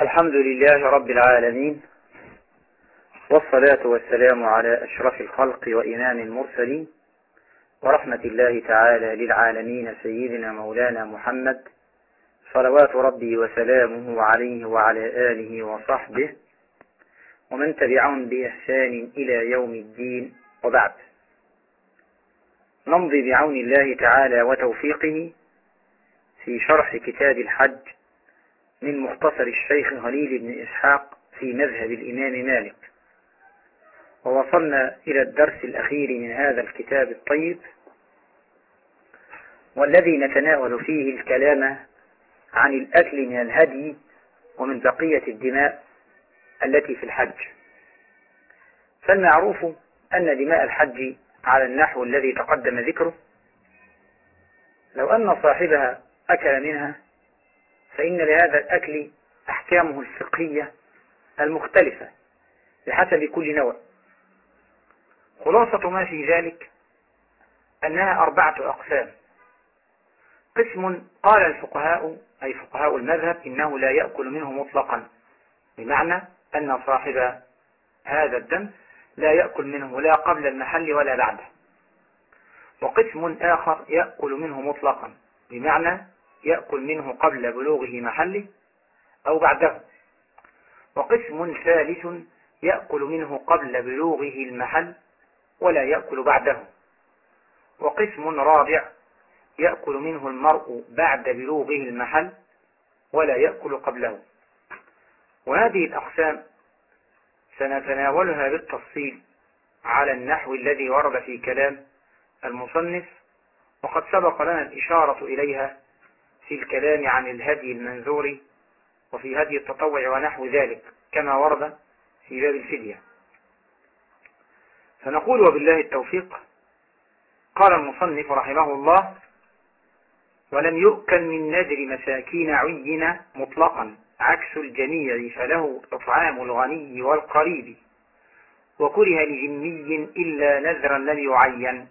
الحمد لله رب العالمين والصلاة والسلام على أشرف الخلق وإمام المرسلين ورحمة الله تعالى للعالمين سيدنا مولانا محمد صلوات ربي وسلامه عليه وعلى آله وصحبه ومن تبعهم بإحسان إلى يوم الدين وبعد. نمضي بعون الله تعالى وتوفيقه في شرح كتاب الحج من مختصر الشيخ خليل بن إسحاق في مذهب الإمام مالك. ووصلنا إلى الدرس الأخير من هذا الكتاب الطيب والذي نتناول فيه الكلام عن الأكل من الهدي ومن بقية الدماء التي في الحج. فالمعروف أن دماء الحج على النحو الذي تقدم ذكره. لو أن صاحبها أكل منها فإن لهذا الأكل أحكامه الفقهية المختلفة بحسب كل نوع. خلاصة ما في ذلك أنها أربعة أقسام. قسم قال الفقهاء أي فقهاء المذهب إنه لا يأكل منه مطلقا بمعنى أن صاحب هذا الدم لا يأكل منه لا قبل المحل ولا بعده. وقسم آخر يأكل منه مطلقا بمعنى يأكل منه قبل بلوغه محله أو بعده وقسم ثالث يأكل منه قبل بلوغه المحل ولا يأكل بعده. وقسم رابع يأكل منه المرء بعد بلوغه المحل ولا يأكل قبله. وهذه الأقسام سنتناولها بالتفصيل على النحو الذي ورد في كلام المصنف وقد سبق لنا الإشارة إليها في الكلام عن الهدي المنذور وفي هدي التطوع ونحو ذلك كما ورد في باب الفدية. فنقول وبالله التوفيق قال المصنف رحمه الله ولم يؤكل من نذر مساكين عين مطلقا عكس الجميع فله إطعام الغني والقريب وكره لجني إلا نذرا لم يعين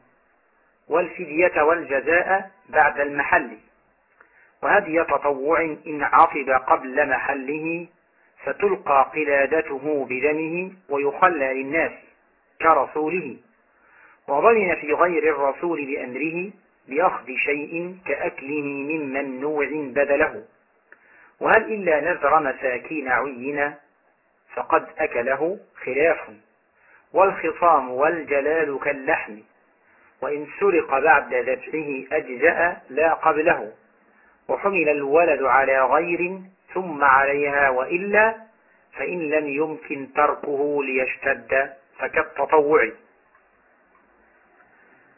والفدية والجزاء بعد المحل. وهدي تطوع إن عطب قبل محله فتلقى قلادته بدمه ويخلى للناس كرسوله. وضمن في غير الرسول بأمره بأخذ شيء كأكله من ممنوع بدله وهل إلا نذر مساكين عينا فقد أكله خلاف. والخصام والجلال كاللحم وإن سرق بعد ذبحه أجزأ لا قبله. وحمل الولد على غير ثم عليها وإلا فإن لم يمكن تركه ليشتد فكالتطوع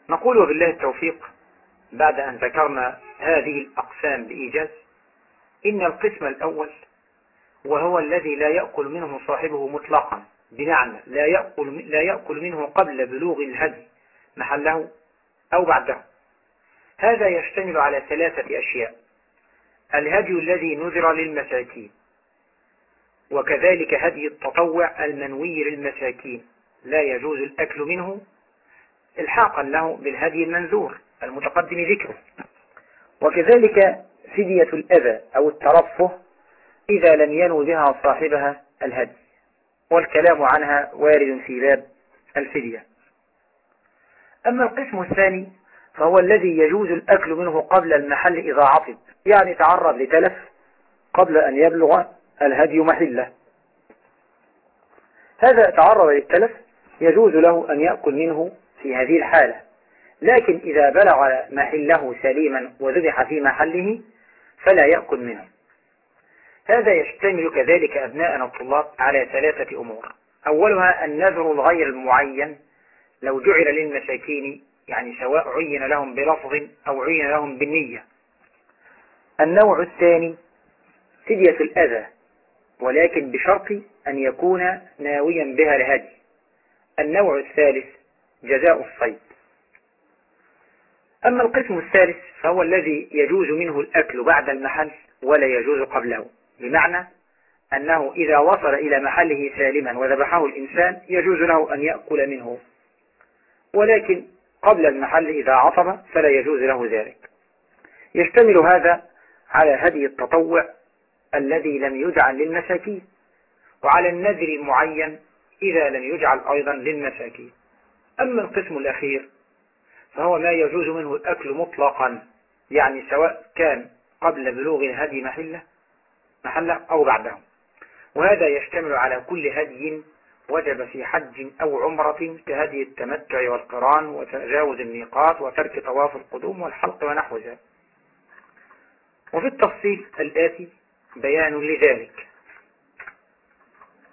نقول وبالله التوفيق بعد أن ذكرنا هذه الأقسام بإيجاز. إن القسم الأول وهو الذي لا يأكل منه صاحبه مطلقا بمعنى لا يأكل, لا يأكل منه قبل بلوغ الهدي محله أو بعده. هذا يشتمل على ثلاثة أشياء. الهدي الذي نذر للمساكين وكذلك هدي التطوع المنوي للمساكين. لا يجوز الأكل منه إلحاقا له بالهدي المنذور المتقدم ذكره. وكذلك فدية الأذى أو الترفه إذا لم ينو بها صاحبها الهدي والكلام عنها وارد في باب الفدية. أما القسم الثاني فهو الذي يجوز الأكل منه قبل المحل إذا عطب. يعني تعرض لتلف قبل أن يبلغ الهدي محله. هذا تعرض للتلف يجوز له أن يأكل منه في هذه الحالة. لكن إذا بلغ محله سليما وذبح في محله فلا يأكل منه. هذا يشتمل كذلك أبناءنا الطلاب على ثلاثة أمور. أولها النذر الغير المعين لو جعل للمساكين يعني سواء عين لهم بلفظ أو عين لهم بالنية. النوع الثاني فدية الأذى ولكن بشرط أن يكون ناويا بها لهدي النوع الثالث جزاء الصيد. أما القسم الثالث فهو الذي يجوز منه الأكل بعد المحل ولا يجوز قبله بمعنى أنه إذا وصل إلى محله سالما وذبحه الإنسان يجوز له أن يأكل منه. ولكن قبل المحل إذا عصب فلا يجوز له ذلك. يشتمل هذا على هدي التطوع الذي لم يجعل للمساكين وعلى النذر المعين إذا لم يجعل أيضا للمساكين. أما القسم الأخير فهو ما يجوز منه الأكل مطلقا يعني سواء كان قبل بلوغ الهدي محلة محلة أو بعده. وهذا يشتمل على كل هدي وجب في حج أو عمرة كهدي التمتع والقران وتجاوز الميقات وترك طواف القدوم والحلق ونحو ذلك. وفي التفصيل الآتي بيان لذلك.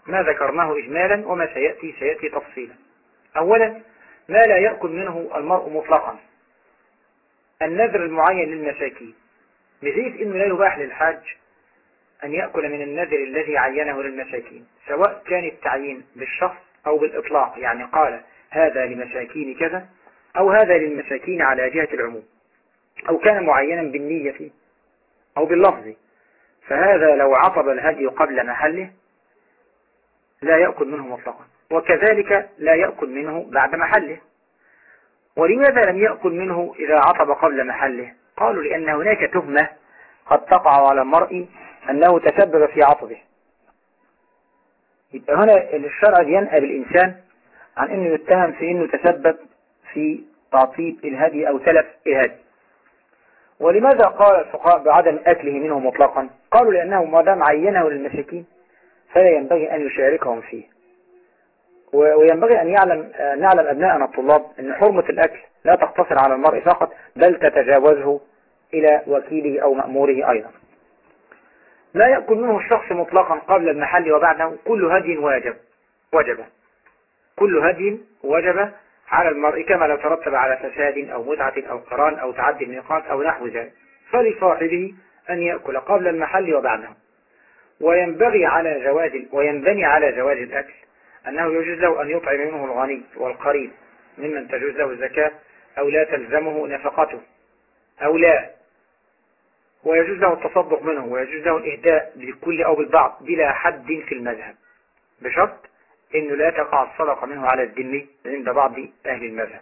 ما ذكرناه إجمالا وما سيأتي سيأتي تفصيلا. أولا ما لا يأكل منه المرء مطلقا. النذر المعين للمساكين. بزيد إنه لا يباح للحاج. أن يأكل من النذر الذي عينه للمساكين سواء كان التعيين بالشخص أو بالإطلاق يعني قال هذا لمساكين كذا أو هذا للمساكين على جهة العموم أو كان معينا بالنية أو باللفظ فهذا لو عطب الهدي قبل محله لا يأكل منه مطلقا وكذلك لا يأكل منه بعد محله. ولماذا لم يأكل منه إذا عطب قبل محله؟ قالوا لأن هناك تهمة قد تقع على المرء أنه تسبب في عطبه. يبقى هنا الشرع ينأى بالإنسان عن أنه يتهم في أنه تسبب في تعطيب الهدي أو تلف الهدي. ولماذا قال الفقهاء بعدم أكله منه مطلقا؟ قالوا لأنه ما دام عينه للمساكين فلا ينبغي أن يشاركهم فيه. وينبغي أن يعلم نعلم أبناءنا الطلاب أن حرمة الأكل لا تقتصر على المرء فقط بل تتجاوزه إلى وكيله أو مأموره أيضا. لا يأكل منه الشخص مطلقا قبل المحل وبعده. كل هدي واجب. وجب كل هدي وجب على المرء كما لو ترتب على فساد أو متعة أو قران أو تعدي النقاط أو نحو ذلك. فلصاحبه أن يأكل قبل المحل وبعده. وينبغي على جواز وينبني على جواز الأكل أنه يجوز له أن يطعم منه الغني والقريب ممن تجوز له الزكاة أو لا تلزمه نفقته. أو لا. ويجوز له التصدق منه ويجوز له الإهداء بالكل أو بالبعض بلا حد في المذهب. بشرط أنه لا تقع الصدقة منه على الذمي عند بعض أهل المذهب.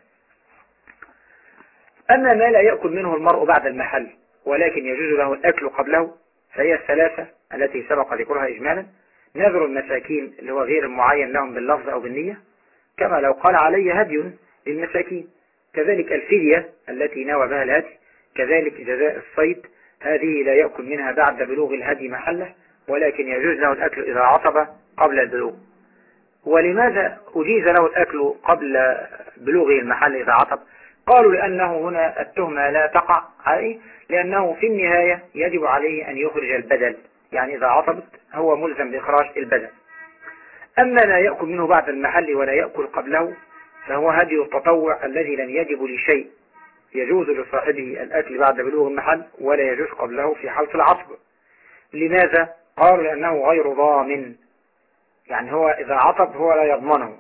أما ما لا يأكل منه المرء بعد المحل ولكن يجوز له الأكل قبله فهي الثلاثة التي سبق ذكرها إجمالا. نذر المساكين اللي هو غير المعين لهم باللفظ أو بالنية. كما لو قال علي هدي للمساكين. كذلك الفدية التي نوى بها الهدي كذلك جزاء الصيد هذه لا يأكل منها بعد بلوغ الهدي محله ولكن يجوز له الأكل إذا عصب قبل البلوغ. ولماذا أجيز له الأكل قبل بلوغه المحل إذا عصب؟ قالوا لأنه هنا التهمة لا تقع عليه لأنه في النهاية يجب عليه أن يخرج البدل. يعني إذا عصبت هو ملزم بإخراج البدن أما لا يأكل منه بعد المحل ولا يأكل قبله فهو هدي التطوع الذي لم يجب لشيء. يجوز لصاحبه الأكل بعد بلوغ المحل ولا يجوز قبله في حالة العصب. لماذا؟ قالوا لأنه غير ضامن. يعني هو إذا عطب هو لا يضمنه.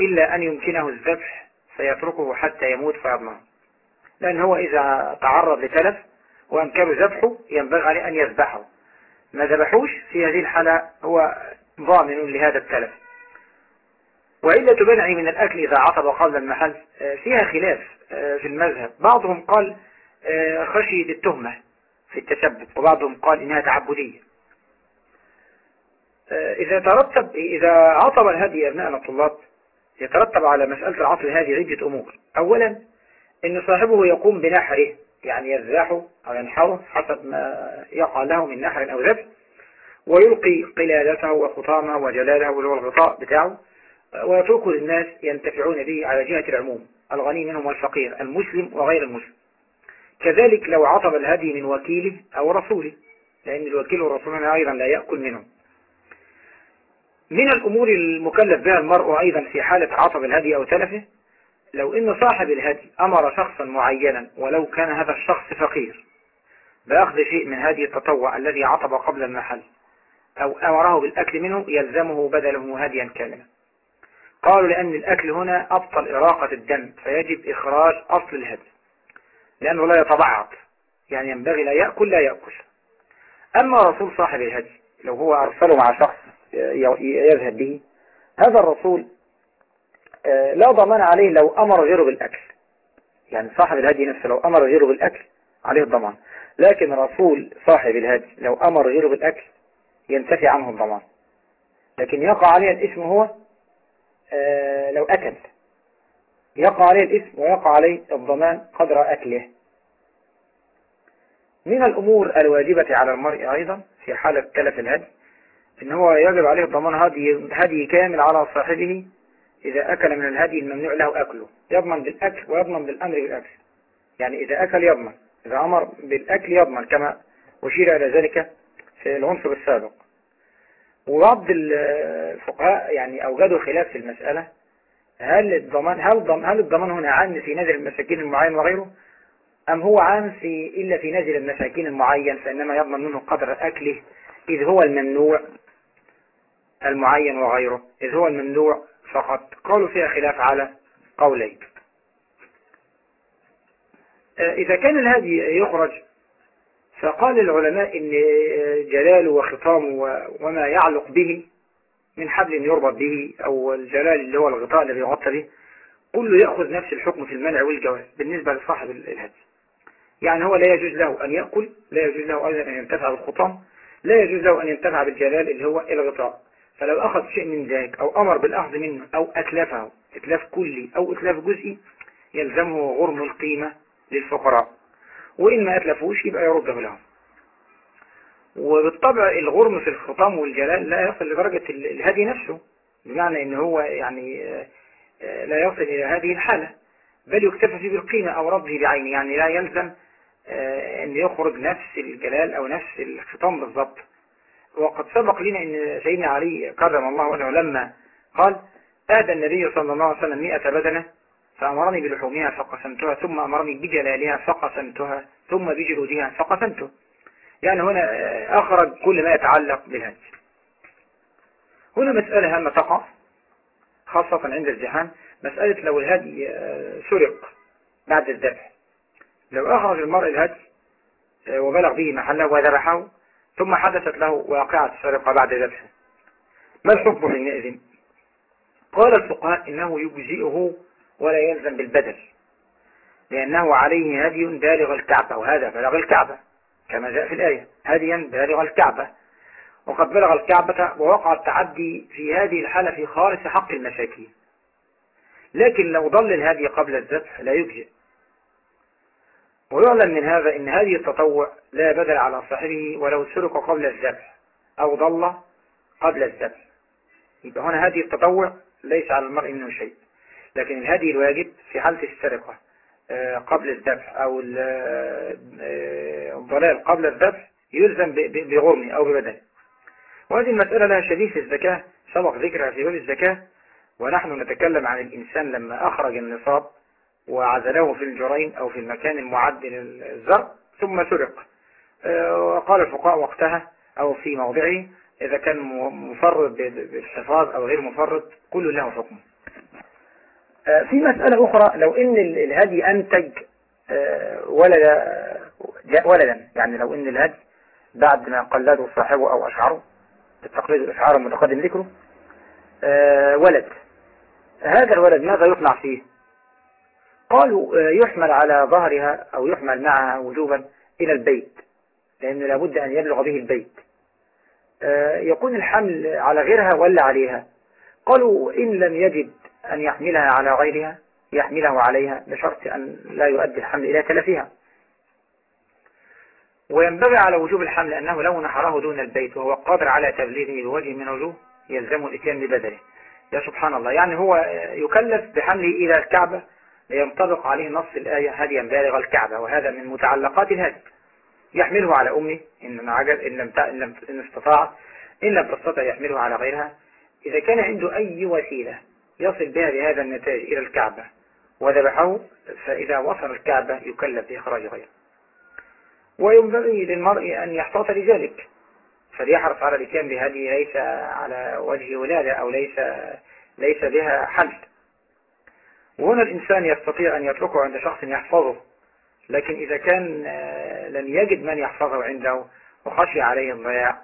إلا أن يمكنه الذبح فيتركه حتى يموت فيضمنه. لأن هو إذا تعرض لتلف وأمكن ذبحه ينبغي عليه أن يذبحه. ما ذبحوش في هذه الحالة هو ضامن لهذا التلف. وإلا تبنعي من الأكل إذا عطب قبل المحل. آه، فيها خلاف آه، في المذهب. بعضهم قال آه، خشية التهمة في التثبت وبعضهم قال إنها تعبدية. إذا ترتب إذا عطب الهدي أبناءنا الطلاب يترتب على مسألة العطب هذه عدة أمور. أولا إن صاحبه يقوم بنحره يعني يذبحه أو ينحره حسب ما يقع له من نحر أو ذبح ويلقي قلادته وخطامه وجلاله واللي هو الغطاء بتاعه. ويتركه للناس ينتفعون به على جهة العموم الغني منهم والفقير المسلم وغير المسلم. كذلك لو عطب الهدي من وكيله أو رسوله لأن الوكيل والرسول أيضا لا يأكل منهم. من الأمور المكلف بها المرء أيضا في حالة عطب الهدي أو تلفه لو إن صاحب الهدي أمر شخصا معينا ولو كان هذا الشخص فقير بأخذ شيء من هدي التطوع الذي عطب قبل المحل أو أمره بالأكل منه يلزمه بدله هديا كاملا. قالوا لأن الأكل هنا أبطل إراقة الدم فيجب إخراج أصل الهدي لأنه لا يتبعض يعني ينبغي لا يأكل لا يأكل. أما رسول صاحب الهدي لو هو أرسله مع شخص يذهب به هذا الرسول آه، لا ضمان عليه لو أمر غيره بالأكل. يعني صاحب الهدي نفسه لو أمر غيره بالأكل عليه الضمان. لكن رسول صاحب الهدي لو أمر غيره بالأكل ينتفي عنه الضمان. لكن يقع عليه الاسم هو لو أكل. يقع عليه الاسم ويقع عليه الضمان قدر أكله. من الأمور الواجبة على المرء أيضا في حالة تلف الهدي إن هو يجب عليه الضمان هدي, هدي كامل على صاحبه إذا أكل من الهدي الممنوع له أكله. يضمن بالأكل ويضمن بالأمر بالأكل. يعني إذا أكل يضمن إذا أمر بالأكل يضمن كما أشير إلى ذلك في العنصر السابق. وبعض الفقهاء يعني أوجدوا خلاف في المسألة. هل الضمان هل هل الضمان هنا عام في نزل المساكين المعين وغيره؟ أم هو عام في إلا في نزل المساكين المعين فإنما يضمن منه قدر أكله إذ هو الممنوع المعين وغيره إذ هو الممنوع فقط. قالوا فيها خلاف على قولين. إذا كان الهدي يخرج فقال العلماء إن جلاله وخطامه وما يعلق به من حبل يربط به أو الجلال اللي هو الغطاء الذي يغطى به كله يأخذ نفس الحكم في المنع والجواز بالنسبة لصاحب الهدي. يعني هو لا يجوز له أن يأكل لا يجوز له أيضا أن ينتفع بالخطام لا يجوز له أن ينتفع بالجلال اللي هو الغطاء. فلو أخذ شيء من ذلك أو أمر بالأخذ منه أو أتلفه إتلاف كلي أو إتلاف جزئي يلزمه غرم القيمة للفقراء. وإن ما أتلفوش يبقى يرده لهم. وبالطبع الغرم في الخطام والجلال لا يصل لدرجة الهدي نفسه بمعنى إن هو يعني آه، لا يصل إلى هذه الحالة. بل يكتفى فيه بالقيمة أو رده بعينه يعني لا يلزم آه، أن يخرج نفس الجلال أو نفس الخطام بالضبط. وقد سبق لنا إن سيدنا علي كرم الله وجهه لما قال آدى النبي صلى الله عليه وسلم مئة بدنة فأمرني بلحومها فقسمتها ثم أمرني بجلالها فقسمتها ثم بجلودها فقسمته يعني هنا أخرج كل ما يتعلق بالهج. هنا مسألة هامة تقع خاصة عند الزحام مسألة لو الهدي آه، سرق بعد الذبح. لو أخرج المرء الهدي آه، وبلغ به محله وذبحه ثم حدثت له واقعة السرقة بعد ذبحه. ما الحكم حينئذ؟ قال الفقهاء إنه يجزئه ولا يلزم بالبدل. لأنه عليه هدي بالغ الكعبة وهذا بلغ الكعبة كما جاء في الآية هديا بالغ الكعبة. وقد بلغ الكعبة ووقع التعدي في هذه الحالة في خالص حق المساكين لكن لو ضل الهدي قبل الذبح لا يجزئ. ويعلم من هذا إن هذه التطوع لا بدل على صاحبه ولو سرق قبل الذبح أو ضل قبل الذبح. يبقى هنا هذه التطوع ليس على المرء منه شيء. لكن الهدي الواجب في حالة السرقة آه، قبل الذبح أو آه، الضلال قبل الذبح يلزم بغرمه أو ببدنه وهذه المسألة لها شديد في الزكاة سبق ذكرها في باب الزكاة ونحن نتكلم عن الإنسان لما أخرج النصاب وعزله في الجرين أو في المكان المعد للزرع ثم سرق. آه، وقال الفقهاء وقتها أو في موضعه إذا كان مفرد بالحفاظ أو غير مفرد كل له حكم. آه، في مسألة أخرى لو إن الهدي أنتج آه، ولد ولدا يعني لو إن الهدي بعد ما قلده صاحبه أو أشعره التقليد الإشعار المتقدم ذكره آه، ولد. هذا الولد ماذا يصنع فيه؟ قالوا يحمل على ظهرها أو يحمل معها وجوبا إلى البيت لأنه لابد أن يبلغ به البيت. يكون الحمل على غيرها ولا عليها؟ قالوا إن لم يجد أن يحملها على غيرها يحمله عليها بشرط أن لا يؤدي الحمل إلى تلفها. وينبغي على وجوب الحمل أنه لو نحره دون البيت وهو قادر على تبليغه بوجه من وجوه يلزم الإتيان ببدله يا سبحان الله. يعني هو يكلف بحمله إلى الكعبة لينطبق عليه نص الآية هديا بالغ الكعبة وهذا من متعلقات الهدي. يحمله على أمه إن عجل إن لم إن, لم إن استطاع إن لم تستطع يحمله على غيرها. إذا كان عنده أي وسيلة يصل بها بهذا النتاج إلى الكعبة. وذبحه فإذا وصل الكعبة يكلف بإخراج غيره. وينبغي للمرء أن يحتاط لذلك. فليحرص على الإتيان بهذه ليس على وجه ولادة أو ليس ليس بها حل وهنا الإنسان يستطيع أن يتركه عند شخص يحفظه. لكن إذا كان آه، لم يجد من يحفظه عنده وخشي عليه الضياع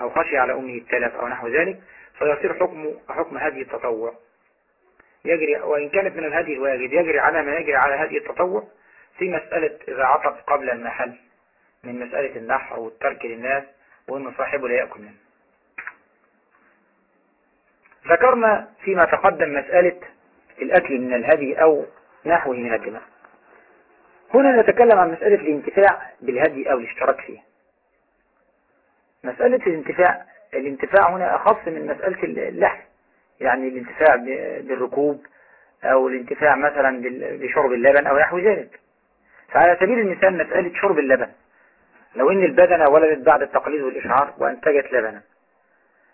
أو خشي على أمه التلف أو نحو ذلك فيصير حكم حكم هذه التطوع. يجري وإن كانت من الهدي الواجب يجري. على ما يجري على هدي التطوع في مسألة إذا عطف قبل المحل من مسألة النحر والترك للناس وأن صاحبه لا يأكل منه. ذكرنا فيما تقدم مسألة الأكل من الهدي أو نحوه من الدماء. هنا نتكلم عن مسألة الانتفاع بالهدي أو الاشتراك فيه. مسألة الانتفاع الانتفاع هنا أخص من مسألة اللحم. يعني الانتفاع بالركوب أو الانتفاع مثلا بشرب اللبن أو نحو ذلك. فعلى سبيل المثال مسألة شرب اللبن. لو إن البدنة ولدت بعد التقليد والإشعار وأنتجت لبنا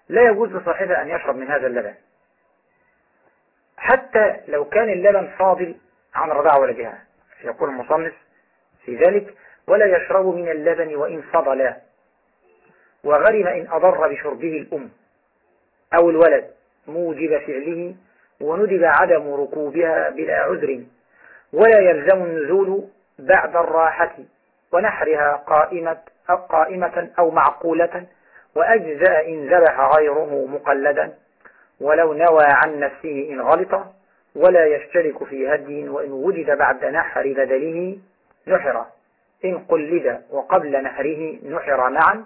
لا يجوز لصاحبها أن يشرب من هذا اللبن. حتى لو كان اللبن فاضل عن رضاع ولدها يقول المصنف في ذلك ولا يشرب من اللبن وإن فضل وغرم إن أضر بشربه الأم أو الولد. موجب فعله وندب عدم ركوبها بلا عذر ولا يلزم النزول بعد الراحة ونحرها قائمة أو, قائمة أو معقولة وأجزاء إن ذبح غيره مقلدا. ولو نوى عن نفسه إن غلط ولا يشترك في هدي وإن وجد بعد نحر بدله نحر. إن قلد وقبل نحره نحر معا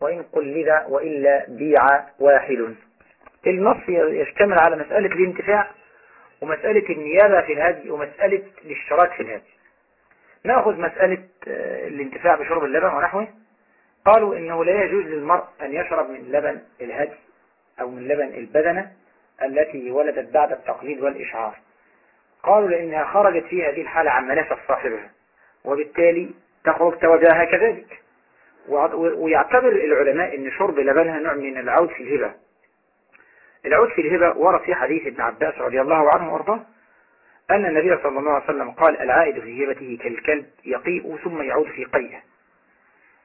وإن قلد وإلا بيع واحد. النص يشتمل على مسألة الانتفاع ومسألة النيابة في الهدي ومسألة الاشتراك في الهدي. نأخذ مسألة آه، الانتفاع بشرب اللبن ونحوه. قالوا إنه لا يجوز للمرء أن يشرب من لبن الهدي أو من لبن البدنة التي ولدت بعد التقليد والإشعار. قالوا لأنها خرجت في هذه الحالة عن منافع صاحبها وبالتالي تخرج توجهها كذلك. ويعتبر العلماء أن شرب لبنها نوع من العود في الهبة. العود في الهبة ورد في حديث ابن عباس رضي الله عنه وأرضاه أن النبي صلى الله عليه وسلم قال العائد في هبته كالكلب يقيء ثم يعود في قيه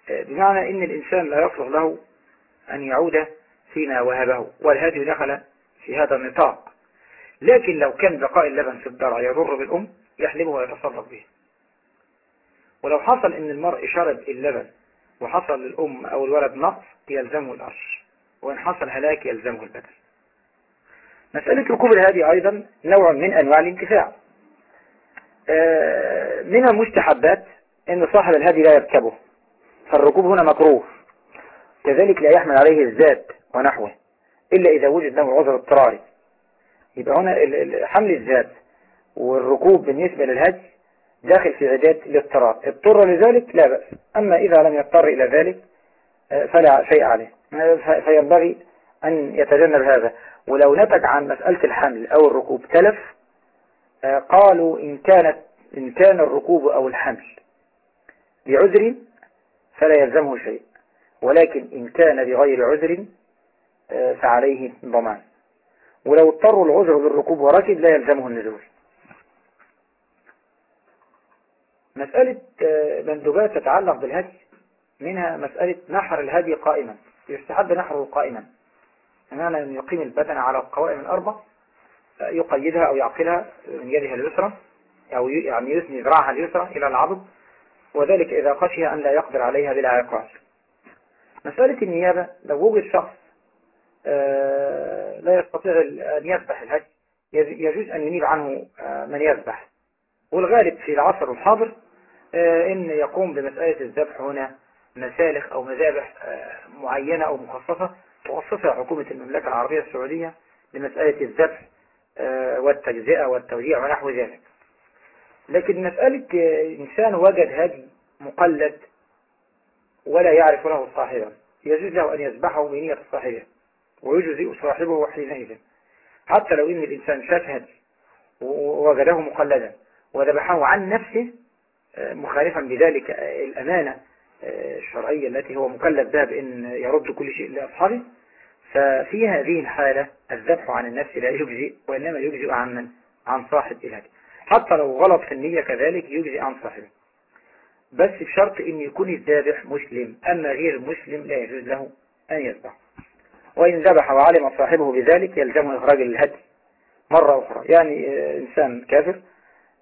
بمعنى أن الإنسان لا يصلح له أن يعود فيما وهبه والهدي دخل في هذا النطاق. لكن لو كان بقاء اللبن في الضرع يضر بالأم يحلبه ويتصرف به. ولو حصل أن المرء شرب اللبن وحصل للأم أو الولد نقص يلزمه الأرش. وإن حصل هلاك يلزمه البدل مسألة ركوب الهادي أيضا نوع من أنواع الانتفاع. آه، من المستحبات أن صاحب الهادي لا يركبه فالركوب هنا مكروه. كذلك لا يحمل عليه الزاد ونحوه إلا إذا وجد له عذر اضطراري. يبقى هنا حمل الزاد والركوب بالنسبة للهدي داخل في عداد الاضطرار. اضطر لذلك لا بأس أما إذا لم يضطر إلى ذلك آه، فلا شيء عليه. فينبغي أن يتجنب هذا. ولو نتج عن مسألة الحمل أو الركوب تلف آه، قالوا إن كانت إن كان الركوب أو الحمل بعذر فلا يلزمه شيء ولكن إن كان بغير عذر آه، فعليه ضمان. ولو اضطروا العذر للركوب وركب لا يلزمه النزول. مسألة آه، مندوبات تتعلق بالهدي منها مسألة نحر الهدي قائما يستحب نحره قائما. بمعنى أن يقيم البدن على القوائم الأربع يقيدها أو يعقلها من يدها اليسرى أو يعني يثني ذراعها اليسرى إلى العضد وذلك إذا خشي أن لا يقدر عليها بلا عقاب. مسألة النيابة لو وجد شخص آه، لا يستطيع أن يذبح الهدي يجوز أن ينيب عنه آه، من يذبح. والغالب في العصر الحاضر آه، أن يقوم بمسألة الذبح هنا مسالخ أو مذابح معينة أو مخصصة توصفها حكومة المملكة العربية السعودية لمسألة الذبح والتجزئة والتوزيع ونحو ذلك. لكن مسألة إنسان وجد هدي مقلد ولا يعرف له صاحبا يجوز له أن يذبحه بنية صاحبه ويجزئ صاحبه حينئذ. حتى لو إن الإنسان شاهد ووجده مقلدا وذبحه عن نفسه آه، مخالفا بذلك الأمانة آه، الشرعية التي هو مكلف بها بأن يرد كل شيء لأصحابه ففي هذه الحالة الذبح عن النفس لا يجزئ وإنما يجزئ عن من؟ عن صاحب الهدي. حتى لو غلط في النية كذلك يجزئ عن صاحبه. بس بشرط إن يكون الذابح مسلم أما غير مسلم لا يجوز له أن يذبح. وإن ذبح وعلم صاحبه بذلك يلزمه إخراج الهدي مرة أخرى. يعني آه، إنسان كافر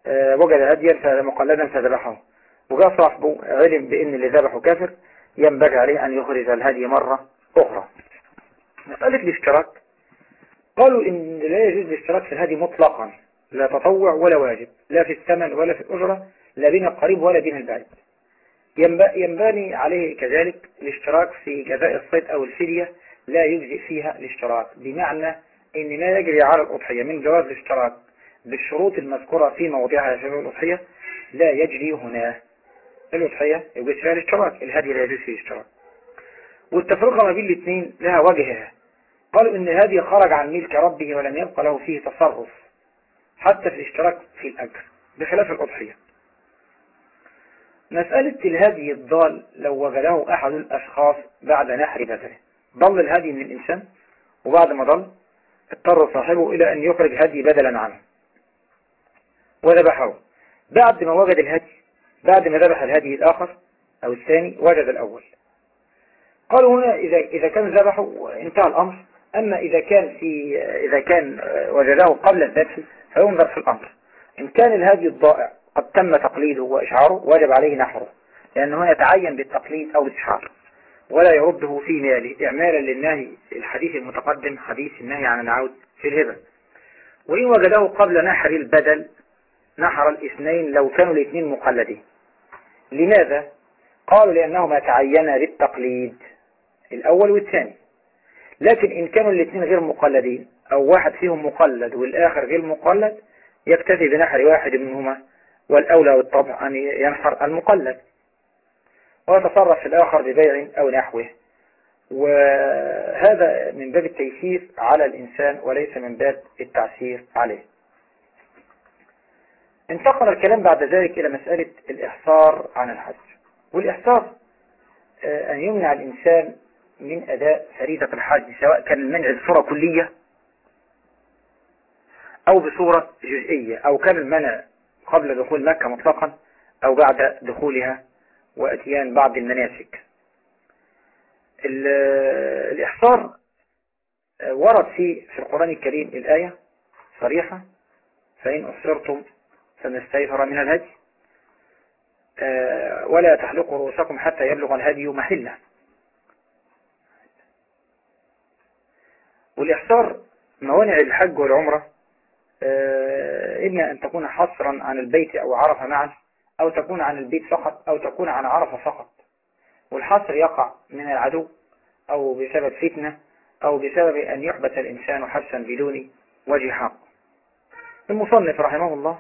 آه، وجد هديا مقلدا فذبحه. وجاء صاحبه علم بإن اللي ذبحه كافر ينبغي عليه أن يخرج الهدي مرة أخرى. مسألة الاشتراك. قالوا إن لا يجوز الاشتراك في الهدي مطلقا. لا تطوع ولا واجب. لا في الثمن ولا في الأجرة لا بين القريب ولا بين البعيد. ينبني عليه كذلك الاشتراك في جزاء الصيد أو الفدية لا يجزئ فيها الاشتراك. بمعنى إن ما يجري على الأضحية. من جواز الاشتراك بالشروط المذكورة في موضعها في الأضحية لا يجري هنا الأضحية يوجد فيها الاشتراك الهدي لا يجوز فيه الاشتراك والتفرقة ما بين الاثنين لها وجهها. قالوا إن الهدي خرج عن ملك ربه ولم يبقى له فيه تصرف حتى في الاشتراك في الأجر بخلاف الأضحية. مسألة الهدي الضال لو وجده أحد الأشخاص بعد نحر بدنه ضل الهدي من الإنسان وبعد ما ضل اضطر صاحبه إلى أن يخرج هدي بدلا عنه. وذبحه. بعد ما وجد الهدي بعد ما ذبح الهدي الآخر أو الثاني وجد الأول. قالوا هنا إذا إذا كان ذبحه انتهى الأمر أما إذا كان في إذا كان وجده قبل الذبح فينظر في الأمر. إن كان الهدي الضائع قد تم تقليده وإشعاره وجب عليه نحره لأنه يتعين بالتقليد أو الإشعار. ولا يرده في ماله إعمالا للنهي الحديث المتقدم حديث النهي عن العود في الهبة. وإن وجده قبل نحر البدل نحر الاثنين لو كانوا الاثنين مقلدين. لماذا؟ قالوا لأنهما تعينا بالتقليد الأول والثاني. لكن إن كانوا الاثنين غير مقلدين أو واحد فيهم مقلد والآخر غير مقلد يكتفي بنحر واحد منهما والأولى والطبع أن ينحر المقلد. ويتصرف في الآخر ببيع أو نحوه. وهذا من باب التيسير على الإنسان وليس من باب التعسير عليه. انتقل الكلام بعد ذلك إلى مسألة الإحصار عن الحج. والإحصار أن يمنع الإنسان من أداء فريضة الحج سواء كان المنع بصورة كلية أو بصورة جزئية أو كان المنع قبل دخول مكة مطلقا أو بعد دخولها وأتيان بعض المناسك. الإحصار ورد في في القرآن الكريم الآية صريحة فإن أحصرتم فما استيسر من الهدي. ولا تحلقوا رؤوسكم حتى يبلغ الهدي محلة. والإحصار موانع الحج والعمرة إما أن تكون حصرا عن البيت أو عرفة معا أو تكون عن البيت فقط أو تكون عن عرفة فقط. والحصر يقع من العدو أو بسبب فتنة أو بسبب أن يحبس الإنسان حبسا بدون وجه حق. المصنف رحمه الله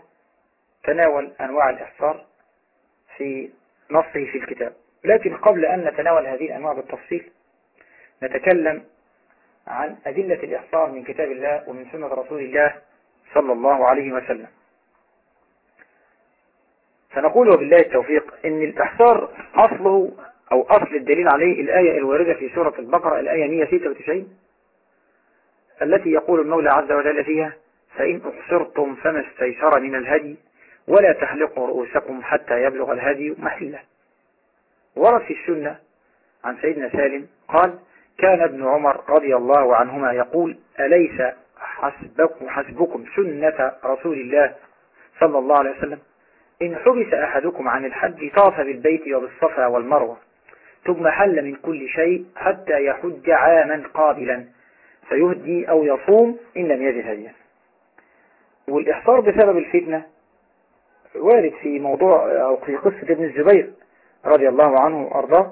تناول أنواع الإحصار في نصه في الكتاب. لكن قبل أن نتناول هذه الأنواع بالتفصيل نتكلم عن أدلة الإحصار من كتاب الله ومن سنة رسول الله صلى الله عليه وسلم. فنقول وبالله التوفيق إن الإحصار أصله أو أصل الدليل عليه الآية الواردة في سورة البقرة الآية 196 التي يقول المولى عز وجل فيها فإن أحصرتم فما استيسر من الهدي ولا تحلقوا رؤوسكم حتى يبلغ الهدي محله. ورد في السنة عن سيدنا سالم قال كان ابن عمر رضي الله عنهما يقول أليس حسبكم, حسبكم سنة رسول الله صلى الله عليه وسلم؟ إن حبس أحدكم عن الحج طاف بالبيت وبالصفا والمروة ثم حل من كل شيء حتى يحج عاما قابلا فيهدي أو يصوم إن لم يجد هديا والإحصار بسبب الفتنة وارد في موضوع أو في قصة ابن الزبير رضي الله عنه وأرضاه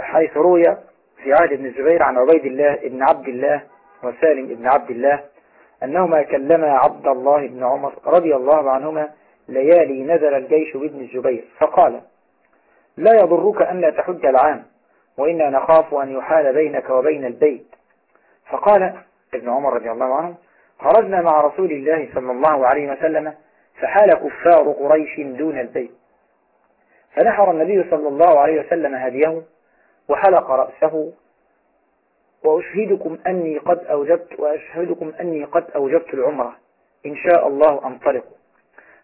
حيث روي في عهد ابن الزبير عن عبيد الله ابن عبد الله وسالم ابن عبد الله أنهما كلما عبد الله بن عمر رضي الله عنهما ليالي نزل الجيش بابن الزبير فقال لا يضرك أن لا تحج العام وإنا نخاف أن يحال بينك وبين البيت. فقال ابن عمر رضي الله عنه خرجنا مع رسول الله صلى الله عليه وسلم فحال كفار قريش دون البيت. فنحر النبي صلى الله عليه وسلم هديه وحلق رأسه وأشهدكم أني قد أوجبت وأشهدكم أني قد أوجبت العمرة. إن شاء الله أنطلق.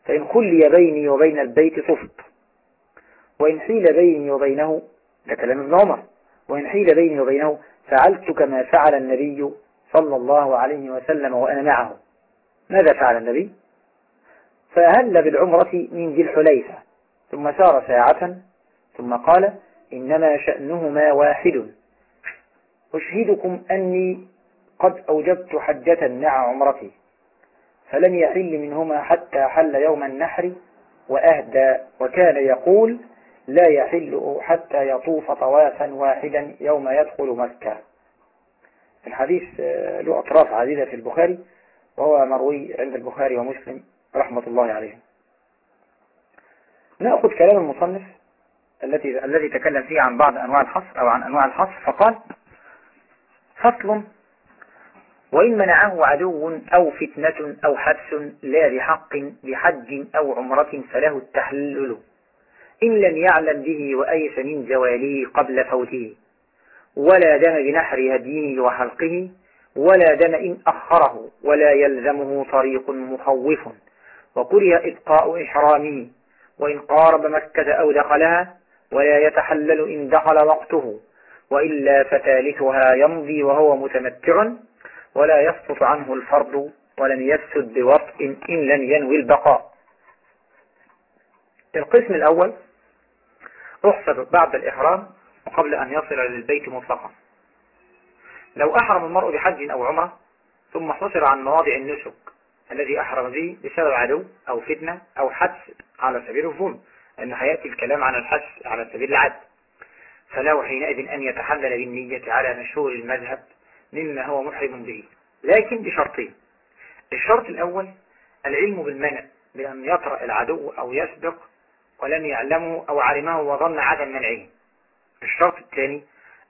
فإن خلي بيني وبين البيت طفت. وإن حيل بيني وبينه ده كلام ابن عمر. وإن حيل بيني وبينه فعلت كما فعل النبي صلى الله عليه وسلم وأنا معه. ماذا فعل النبي؟ فأهل بالعمرة من ذي الحليفة. ثم سار ساعة ثم قال إنما شأنهما واحد. أشهدكم أني قد أوجبت حجة مع عمرتي. فلم يحل منهما حتى حل يوم النحر وأهدى وكان يقول لا يحل حتى يطوف طوافا واحدا يوم يدخل مكة. الحديث له أطراف عديدة في البخاري وهو مروي عند البخاري ومسلم. رحمة الله عليهم نأخذ كلام المصنف الذي الذي تكلم فيه عن بعض أنواع الحصر أو عن أنواع الحصر فقال فصل وإن منعه عدو أو فتنة أو حبس لا بحق بحج أو عمرة فله التحلل. إن لم يعلم به وأيس من زواله قبل فوته. ولا دم بنحر هديه وحلقه. ولا دم إن أخره. ولا يلزمه طريق مخوف. وكره إبقاء إحرامه وإن قارب مكة أو دخلها ولا يتحلل إن دخل وقته وإلا فتالثها يمضي وهو متمتع ولا يسقط عنه الفرض ولم يفسد بوطء إن لم ينوي البقاء. القسم الأول أحسب بعد الإحرام وقبل أن يصل للبيت مطلقا. لو أحرم المرء بحج أو عمرة ثم حصر عن مواضع النسك الذي أحرم به بسبب عدو أو فتنة أو حدث. على سبيل الظلم أن حياتي الكلام عن الحدث على سبيل العد فله حينئذ أن يتحلل بالنية على مشهور المذهب مما هو محرم به. لكن بشرطين. الشرط الأول العلم بالمنع بأن يطرأ العدو أو يسبق ولم يعلمه أو علمه وظن عدم منعه. الشرط الثاني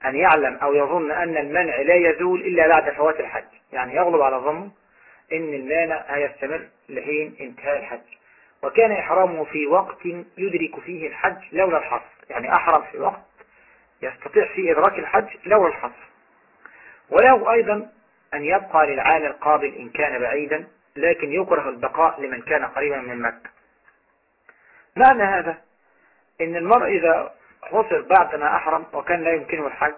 أن يعلم أو يظن أن المنع لا يزول إلا بعد فوات الحج. يعني يغلب على ظنه إن المانع هيستمر لحين انتهاء الحج. وكان إحرامه في وقت يدرك فيه الحج لولا الحصر. يعني أحرم في وقت يستطيع فيه إدراك الحج لولا الحصر. وله أيضا أن يبقى للعام القابل إن كان بعيدا لكن يكره البقاء لمن كان قريبا من مكة. معنى هذا إن المرء إذا حصر بعد ما أحرم وكان لا يمكنه الحج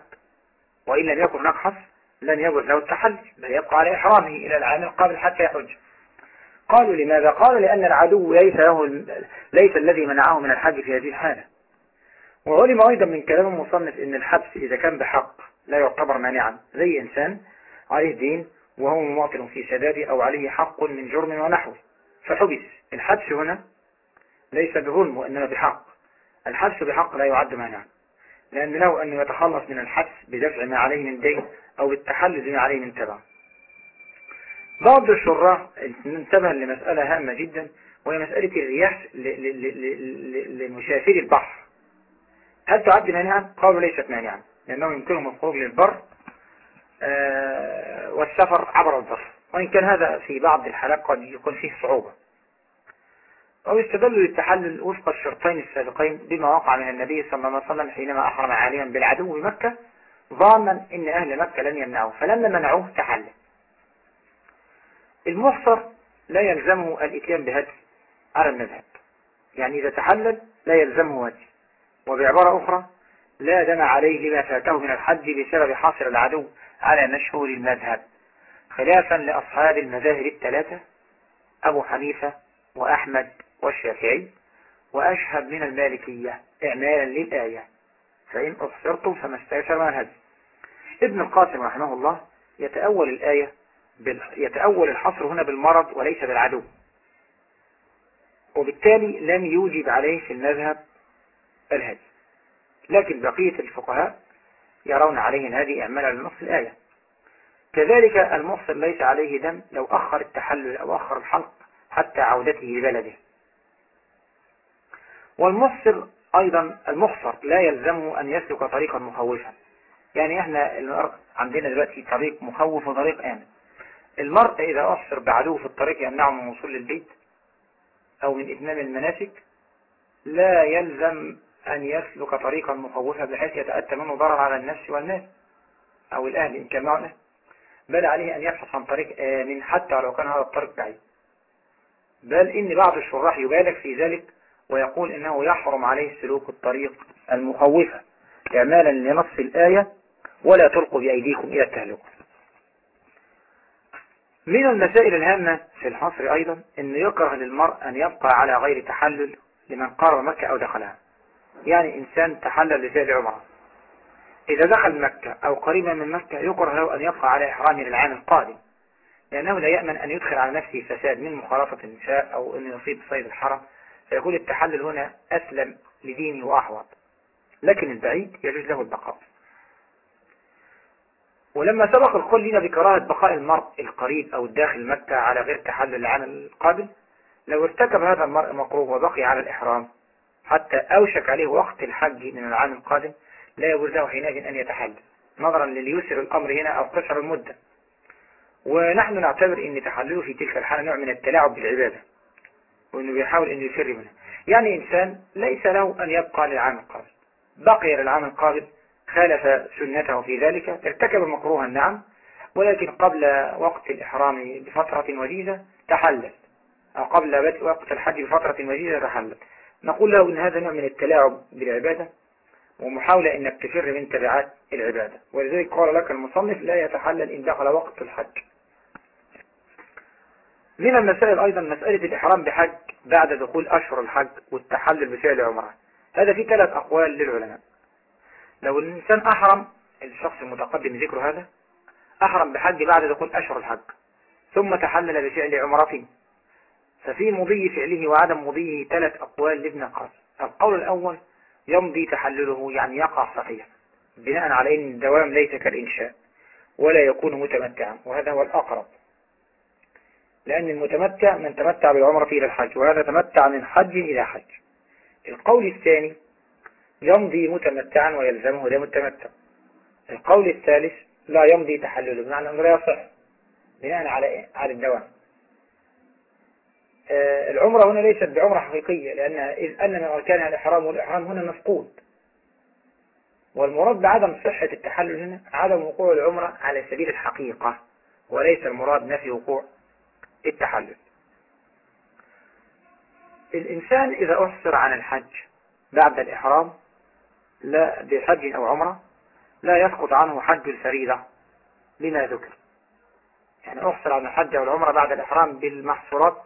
وإن لم يكن هناك حصر لن يجوز له التحل بل يبقى على إحرامه إلى العام القابل حتى يحج قالوا لماذا؟ قالوا لأن العدو ليس له ليس الذي منعه من الحج في هذه الحالة. وعلم أيضا من كلام المصنف أن الحبس إذا كان بحق لا يعتبر مانعا. زي إنسان عليه دين وهو مماطل في سداده أو عليه حق من جرم ونحوه فحبس. الحبس هنا ليس بظلم وإنما بحق. الحبس بحق لا يعد مانعا. لأن له أن يتخلص من الحبس بدفع ما عليه من دين أو بالتحلز ما عليه من تبع. بعض الشراح انتبه لمسألة هامة جدا وهي مسألة الرياح لمشافير البحر. هل تعد مانعا؟ قالوا ليست مانعا لأنه يمكنهم الخروج للبر آه، والسفر عبر البر. وإن كان هذا في بعض الحالات قد يكون فيه صعوبة. أو يستدل للتحلل وفق الشرطين السابقين بما وقع من النبي صلى الله عليه وسلم حينما أحرم عاليا بالعدو بمكة ظانا إن أهل مكة لن يمنعوه فلما منعوه تحلل. المحصر لا يلزمه الإتيان بهدي على المذهب. يعني إذا تحلل لا يلزمه هدي وبعبارة أخرى لا دم عليه لما فاته من الحج بسبب حاصر العدو على مشهور المذهب. خلافا لأصحاب المذاهب الثلاثة أبو حنيفة وأحمد. والشافعي وأشهد من المالكية إعمالا للآية فإن أبصرتم فما استيسر من الهدي. ابن القاسم رحمه الله يتأول الآية بال... يتأول الحصر هنا بالمرض وليس بالعدو. وبالتالي لم يوجب عليه في المذهب الهدي. لكن بقية الفقهاء يرون عليه الهدي إعمالا لنص الآية. كذلك المحصر ليس عليه دم لو أخر التحلل أو أخر الحلق حتى عودته لبلده. والمحصر أيضا المحصر لا يلزمه أن يسلك طريقا مخوفا. يعني إحنا عندنا دلوقتي طريق مخوف وطريق آمن. المرء إذا أحصر بعدوه في الطريق يمنعه من وصول للبيت أو من إتمام المناسك لا يلزم أن يسلك طريقا مخوفا بحيث يتأتى منه ضرر على النفس والناس أو الأهل إن كان معنا بل عليه أن يبحث عن طريق آمن حتى لو كان هذا الطريق بعيد. بل إن بعض الشراح يبالغ في ذلك ويقول إنه يحرم عليه سلوك الطريق المخوفة إعمالا لنص الآية ولا تلقوا بأيديكم إلى التهلكة. من المسائل الهامة في الحصر أيضا أن يكره للمرء أن يبقى على غير تحلل لمن قارب مكة أو دخلها. يعني إنسان تحلل لفعل عمره. إذا دخل مكة أو قريبا من مكة يكره له أن يبقى على إحرامه للعام القادم لأنه لا يأمن أن يدخل على نفسه فساد من مخالطة النساء أو أن يصيب صيد الحرم فيكون التحلل هنا أسلم لدينه وأحوط. لكن البعيد يجوز له البقاء. ولما سبق القول لنا بكراهة بقاء المرء القريب أو الداخل مكة على غير تحلل العام القابل لو ارتكب هذا المرء مكروه وبقي على الإحرام حتى أوشك عليه وقت الحج من العام القادم لا يجوز له حينئذ أن يتحلل. نظرا لليسر الأمر هنا أو قصر المدة. ونحن نعتبر أن تحلله في تلك الحالة نوع من التلاعب بالعبادة. وأنه بيحاول أن يفر منها يعني إنسان ليس له أن يبقى للعام القادم بقي للعام القادم خالف سنته في ذلك ارتكب مكروها نعم ولكن قبل وقت الإحرام بفترة وجيزة تحلل. أو قبل وقت الحج بفترة وجيزة تحلل. نقول له إن هذا نوع من التلاعب بالعبادة ومحاولة إنك تفر من تبعات العبادة. ولذلك قال لك المصنف لا يتحلل إن دخل وقت الحج. من المسائل أيضا مسألة الإحرام بحج بعد دخول أشهر الحج والتحلل بفعل عمره هذا في ثلاث أقوال للعلماء. لو الإنسان أحرم الشخص المتقدم ذكر هذا أحرم بحج بعد دخول أشهر الحج ثم تحلل بفعل عمرة ففي مضي فعله وعدم مضيه ثلاث أقوال لابن قاسم القول الأول يمضي تحلله يعني يقع صحيح بناء على أن الدوام ليس كالإنشاء ولا يكون متمتعا وهذا هو الأقرب. لأن المتمتع من تمتع بالعمرة إلى الحج وهذا تمتع من حج إلى حج. القول الثاني يمضي متمتعا ويلزمه ده متمتع. القول الثالث لا يمضي تحلله بمعنى أنه لا يصح. بناء على إيه؟ على الدوام. آه العمرة هنا ليست بعمرة حقيقية لأنها إذ أن من أركانها الإحرام والإحرام هنا مفقود. والمراد بعدم صحة التحلل هنا عدم وقوع العمرة على سبيل الحقيقة وليس المراد نفي وقوع. التحلل. الإنسان إذا أحصر عن الحج بعد الإحرام لا بحج أو عمرة لا يسقط عنه حج الفريضة لما ذكر. يعني أحصر عن الحج أو العمرة بعد الإحرام بالمحصورات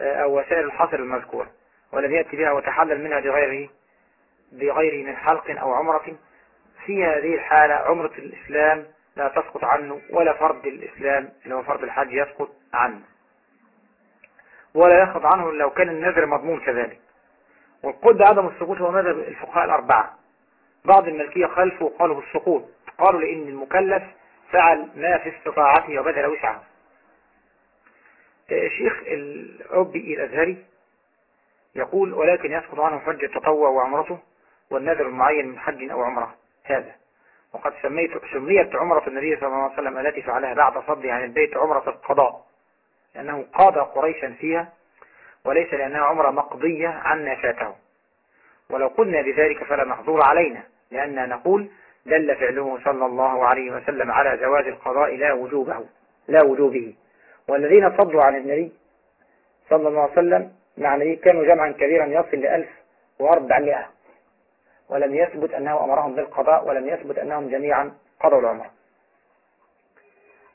آه، أو وسائل الحصر المذكورة ولم يأتي بها وتحلل منها بغيره بغيره من حلق أو عمرة. في هذه الحالة عمرة الإسلام لا تسقط عنه ولا فرض الإسلام اللي هو فرض الحج يسقط عنه. ولا يسقط عنه لو كان النذر مضمون كذلك. والقد عدم السقوط هو مذهب الفقهاء الأربعة. بعض الملكية خلفه قالوا بالسقوط قالوا لأن المكلف فعل ما في استطاعته وبذل وسعه. الشيخ العبي الأزهري يقول ولكن يسقط عنه حج التطوع وعمرته والنذر المعين من حج أو عمرة. هذا. وقد سميت سميت عمرة النبي صلى الله عليه وسلم التي فعلها بعد صده عن البيت عمرة القضاء. لأنه قاد قريشا فيها وليس لأنها عمرة مقضية عن فاته ولو قلنا بذلك فلا محظور علينا لأننا نقول دل فعله صلى الله عليه وسلم على جواز القضاء لا وجوبه لا وجوبه. والذين صدوا عن النبي صلى الله عليه وسلم مع النبي كانوا جمعا كبيرا يصل لألف وأربعمائة. ولم يثبت أنه أمرهم بالقضاء ولم يثبت أنهم جميعا قضوا العمر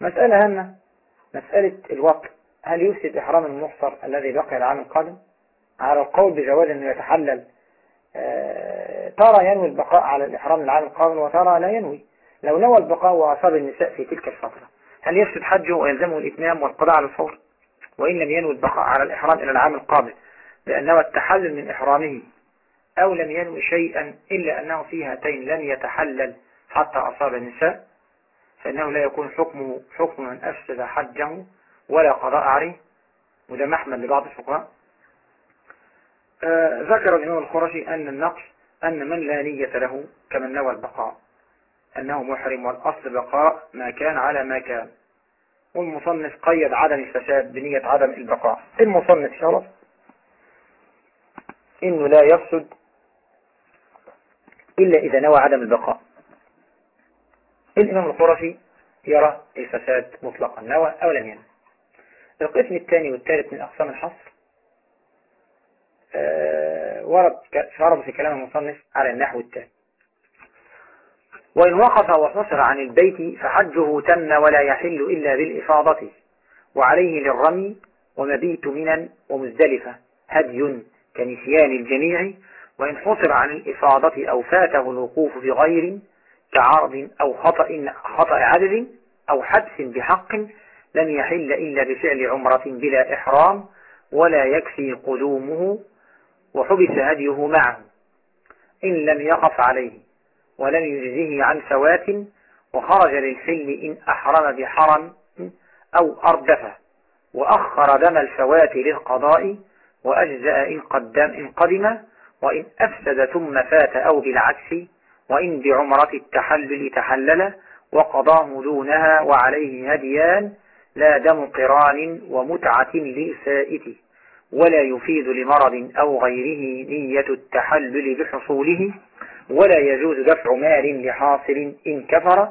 مسألة هامة مسألة الوقت. هل يفسد إحرام المحصر الذي بقي العام القادم؟ على القول بجواز أنه يتحلل آه، ترى ينوي البقاء على الإحرام العام القادم وترى لا ينوي. لو نوى البقاء وأصاب النساء في تلك الفترة هل يفسد حجه ويلزمه الإتمام والقضاء على الفور؟ وإن لم ينوي البقاء على الإحرام إلى العام القابل لأنه التحلل من إحرامه أو لم ينوي شيئا إلا أنه في هاتين لم يتحلل حتى أصاب النساء فإنه لا يكون حكمه حكم من أفسد حجه ولا قضاء عليه وده محمل لبعض الفقهاء. آه ذكر الإمام الخرشي أن النقص أن من لا نية له كمن نوى البقاء أنه محرم والأصل بقاء ما كان على ما كان. والمصنف قيد عدم الفساد بنية عدم البقاء. المصنف شرف إنه لا يفسد إلا إذا نوى عدم البقاء. الإمام القرشي يرى الفساد مطلقا نوى أو لم ينوى. القسم الثاني والثالث من أقسام الحصر آه، ورد شرب في كلام المصنف على النحو التالي وإن وقف وحصر عن البيت فحجه تم ولا يحل إلا بالإفاضة وعليه للرمي ومبيت منا ومزدلفة هدي كنسيان الجميع. وإن حصر عن الإفاضة أو فاته الوقوف بغير كعرض أو خطأ, خطأ عدد أو حبس بحق لم يحل إلا بفعل عمرة بلا إحرام ولا يكفي قدومه وحبس هديه معه إن لم يقف عليه ولم يجزه عن فوات وخرج للحل إن أحرم بحرم أو أردف وأخر دم الفوات للقضاء وأجزأ إن قدم, إن قدم وإن أفسد ثم فات أو بالعكس وإن بعمرة التحلل تحلل وقضاه دونها وعليه هديان لا دم قران ومتعة للفائت ولا يفيد لمرض أو غيره نية التحلل بحصوله ولا يجوز دفع مال لحاصل إن كفر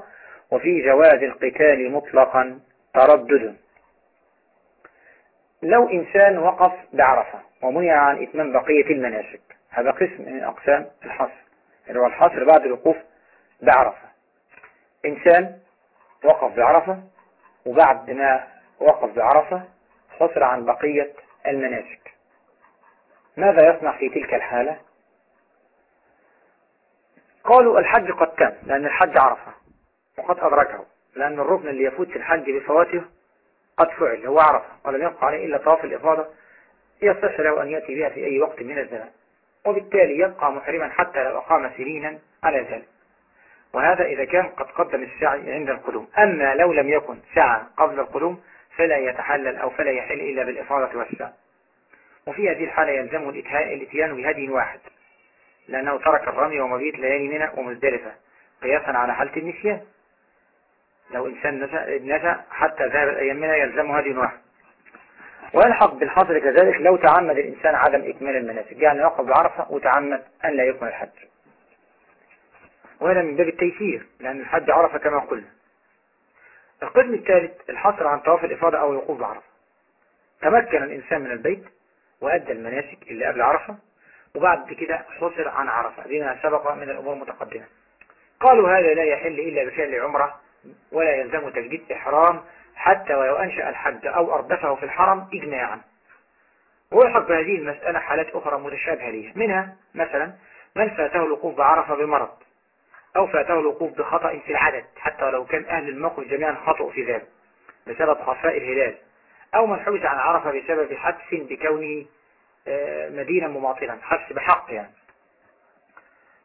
وفي جواز القتال مطلقا تردد. لو إنسان وقف بعرفة ومنع عن إتمام بقية المناسك هذا قسم من أقسام الحصر اللي هو الحصر بعد الوقوف بعرفة. إنسان وقف بعرفة وبعد ما وقف بعرفة حصر عن بقية المناسك. ماذا يصنع في تلك الحالة؟ قالوا الحج قد تم لأن الحج عرفة وقد أدركه لأن الركن اللي يفوت الحج بفواته قد فعل هو عرفة ولم يبقى عليه إلا طواف الإفاضة يصح له أن يأتي بها في أي وقت من الزمان وبالتالي يبقى محرما حتى لو أقام سنينا على ذلك. وهذا إذا كان قد قدم السعي عند القدوم أما لو لم يكن سعى قبل القدوم فلا يتحلل أو فلا يحل إلا بالإفاضة والسعي. وفي هذه الحالة يلزمه الإتيان بهدي واحد لأنه ترك الرمي ومبيت ليالي منى ومزدلفة قياسا على حالة النسيان. لو إنسان نسى حتى ذهب الأيام منى يلزمه هدي واحد. ويلحق بالحصر كذلك لو تعمد الإنسان عدم إكمال المناسك يعني يقف بعرفة وتعمد أن لا يكمل الحج. وهذا من باب التيسير لأن الحج عرفة كما قلنا. القسم الثالث الحصر عن طواف الإفاضة أو الوقوف بعرفة. تمكن الإنسان من البيت وأدى المناسك اللي قبل عرفة وبعد كده حصر عن عرفة بما سبق من الأمور المتقدمة. قالوا هذا لا يحل إلا بفعل عمرة ولا يلزم تجديد إحرام حتى ولو أنشأ الحج أو أردفه في الحرم إجماعا. ويلحق بهذه المسألة حالات أخرى متشابهة لها منها مثلا من فاته الوقوف بعرفة بمرض. أو فاته الوقوف بخطأ في العدد حتى ولو كان أهل الموقف جميعا خطأ في ذلك بسبب خفاء الهلال أو من حبس عن عرفة بسبب حبس بكونه آه، مدينة مماطلة حبس بحق يعني.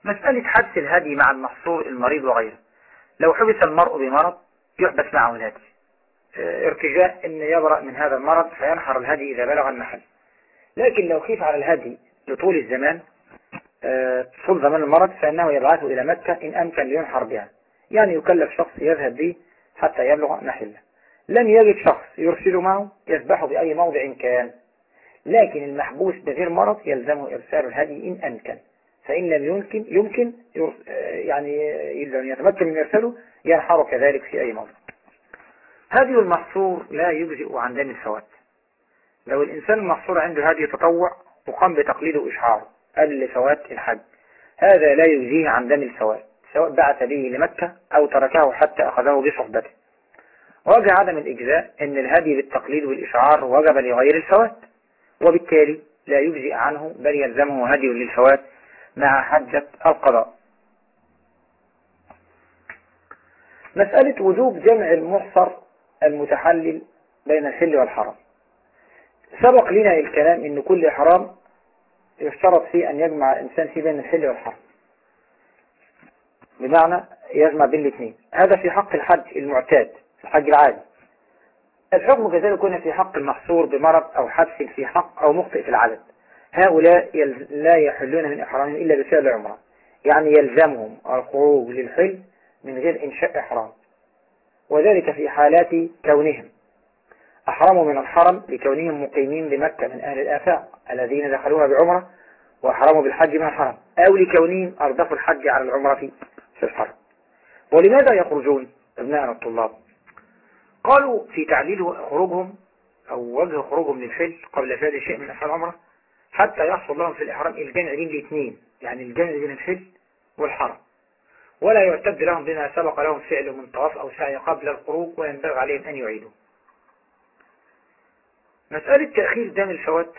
مسألة حبس الهدي مع المحصور المريض وغيره. لو حبس المرء بمرض يحبس معه الهدي ارتجاء إن يبرأ من هذا المرض فينحر الهدي إذا بلغ المحل. لكن لو خيف على الهدي لطول الزمان طول زمان المرض فإنه يبعثه إلى مكة إن أمكن لينحر بها. يعني يكلف شخص يذهب به حتى يبلغ محله. لم يجد شخص يرسل معه يذبحه بأي موضع كان. لكن المحبوس بغير مرض يلزمه إرسال الهدي إن أمكن. فإن لم يمكن يمكن يعني إذا يتمكن من إرساله ينحر كذلك في أي موضع. هدي المحصور لا يجزئ عن دم الفوات لو الإنسان المحصور عنده هدي تطوع وقام بتقليد إشعاره قبل فوات الحج. هذا لا يجزيه عن دم الفوات سواء بعث به لمكة أو تركه حتى أخذه بصحبته. وجه عدم الإجزاء أن الهدي بالتقليد والإشعار وجب لغير الفوات وبالتالي لا يجزئ عنه بل يلزمه هدي للفوات مع حجة القضاء. مسألة وجوب جمع المحصر المتحلل بين الحل والحرام. سبق لنا الكلام إن كل حرام يشترط فيه أن يجمع الإنسان فيه بين الحل والحرام بمعنى يجمع بين الاثنين. هذا في حق الحج المعتاد الحج العادي. الحكم كذلك يكون في حق المحصور بمرض أو حبس في حق أو مخطئ في العدد. هؤلاء لا يحلون من إحرامهم إلا بفعل عمرة. يعني يلزمهم الخروج للحل من غير إنشاء إحرام. وذلك في حالات كونهم. أحرموا من الحرم لكونهم مقيمين بمكة من أهل الآفاق الذين دخلوها بعمرة وأحرموا بالحج من الحرم أو لكونهم أردفوا الحج على العمرة في الحرم. ولماذا يخرجون ابناء الطلاب؟ قالوا في تعليل خروجهم أو وجه خروجهم للحل قبل فعل شيء من أفعال العمرة حتى يحصل لهم في الإحرام الجمع بين الاثنين يعني الجمع بين الحل والحرم. ولا يعتد لهم بما سبق لهم فعل من طواف أو سعي قبل الخروج وينبغي عليهم أن يعيدوا. مسألة تأخير دم الفوات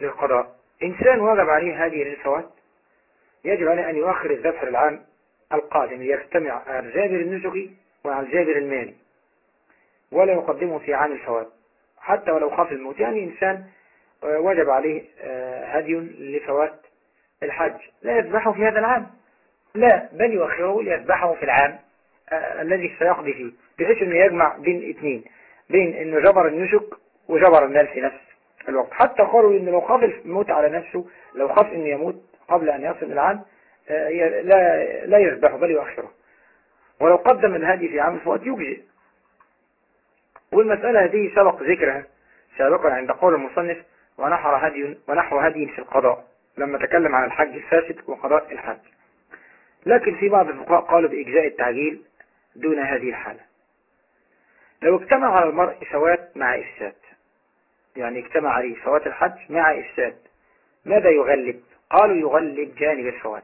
للقضاء. إنسان وجب عليه هذه للفوات يجب عليه أن يؤخر الذبح العام القادم ليجتمع على الجابر النسكي وعلى الجابر المالي ولا يقدمه في عام الفوات. حتى ولو خاف الموت يعني إنسان آه، وجب عليه آه، هدي لفوات الحج. لا يذبحه في هذا العام. لا بل يؤخره ليذبحه في العام آه، الذي سيقضي فيه بحيث أنه يجمع بين اثنين بين انه جبر النسك وجبر المال في نفس الوقت. حتى قالوا إن لو خاف الموت على نفسه لو خاف انه يموت قبل أن يصل العام آه، لا لا يذبحه بل يؤخره. ولو قدم الهدي في عام الفوات يجزئ والمسألة هذه سبق ذكرها سابقا عند قول المصنف ونحر هدي ونحو هدي في القضاء. لما تكلم عن الحج الفاسد وقضاء الحج. لكن في بعض الفقهاء قالوا بإجزاء التعجيل دون هذه الحالة. لو اجتمع على المرء فوات مع إفساد يعني اجتمع عليه فوات الحج مع إفساد ماذا يغلب؟ قالوا يغلب جانب الفوات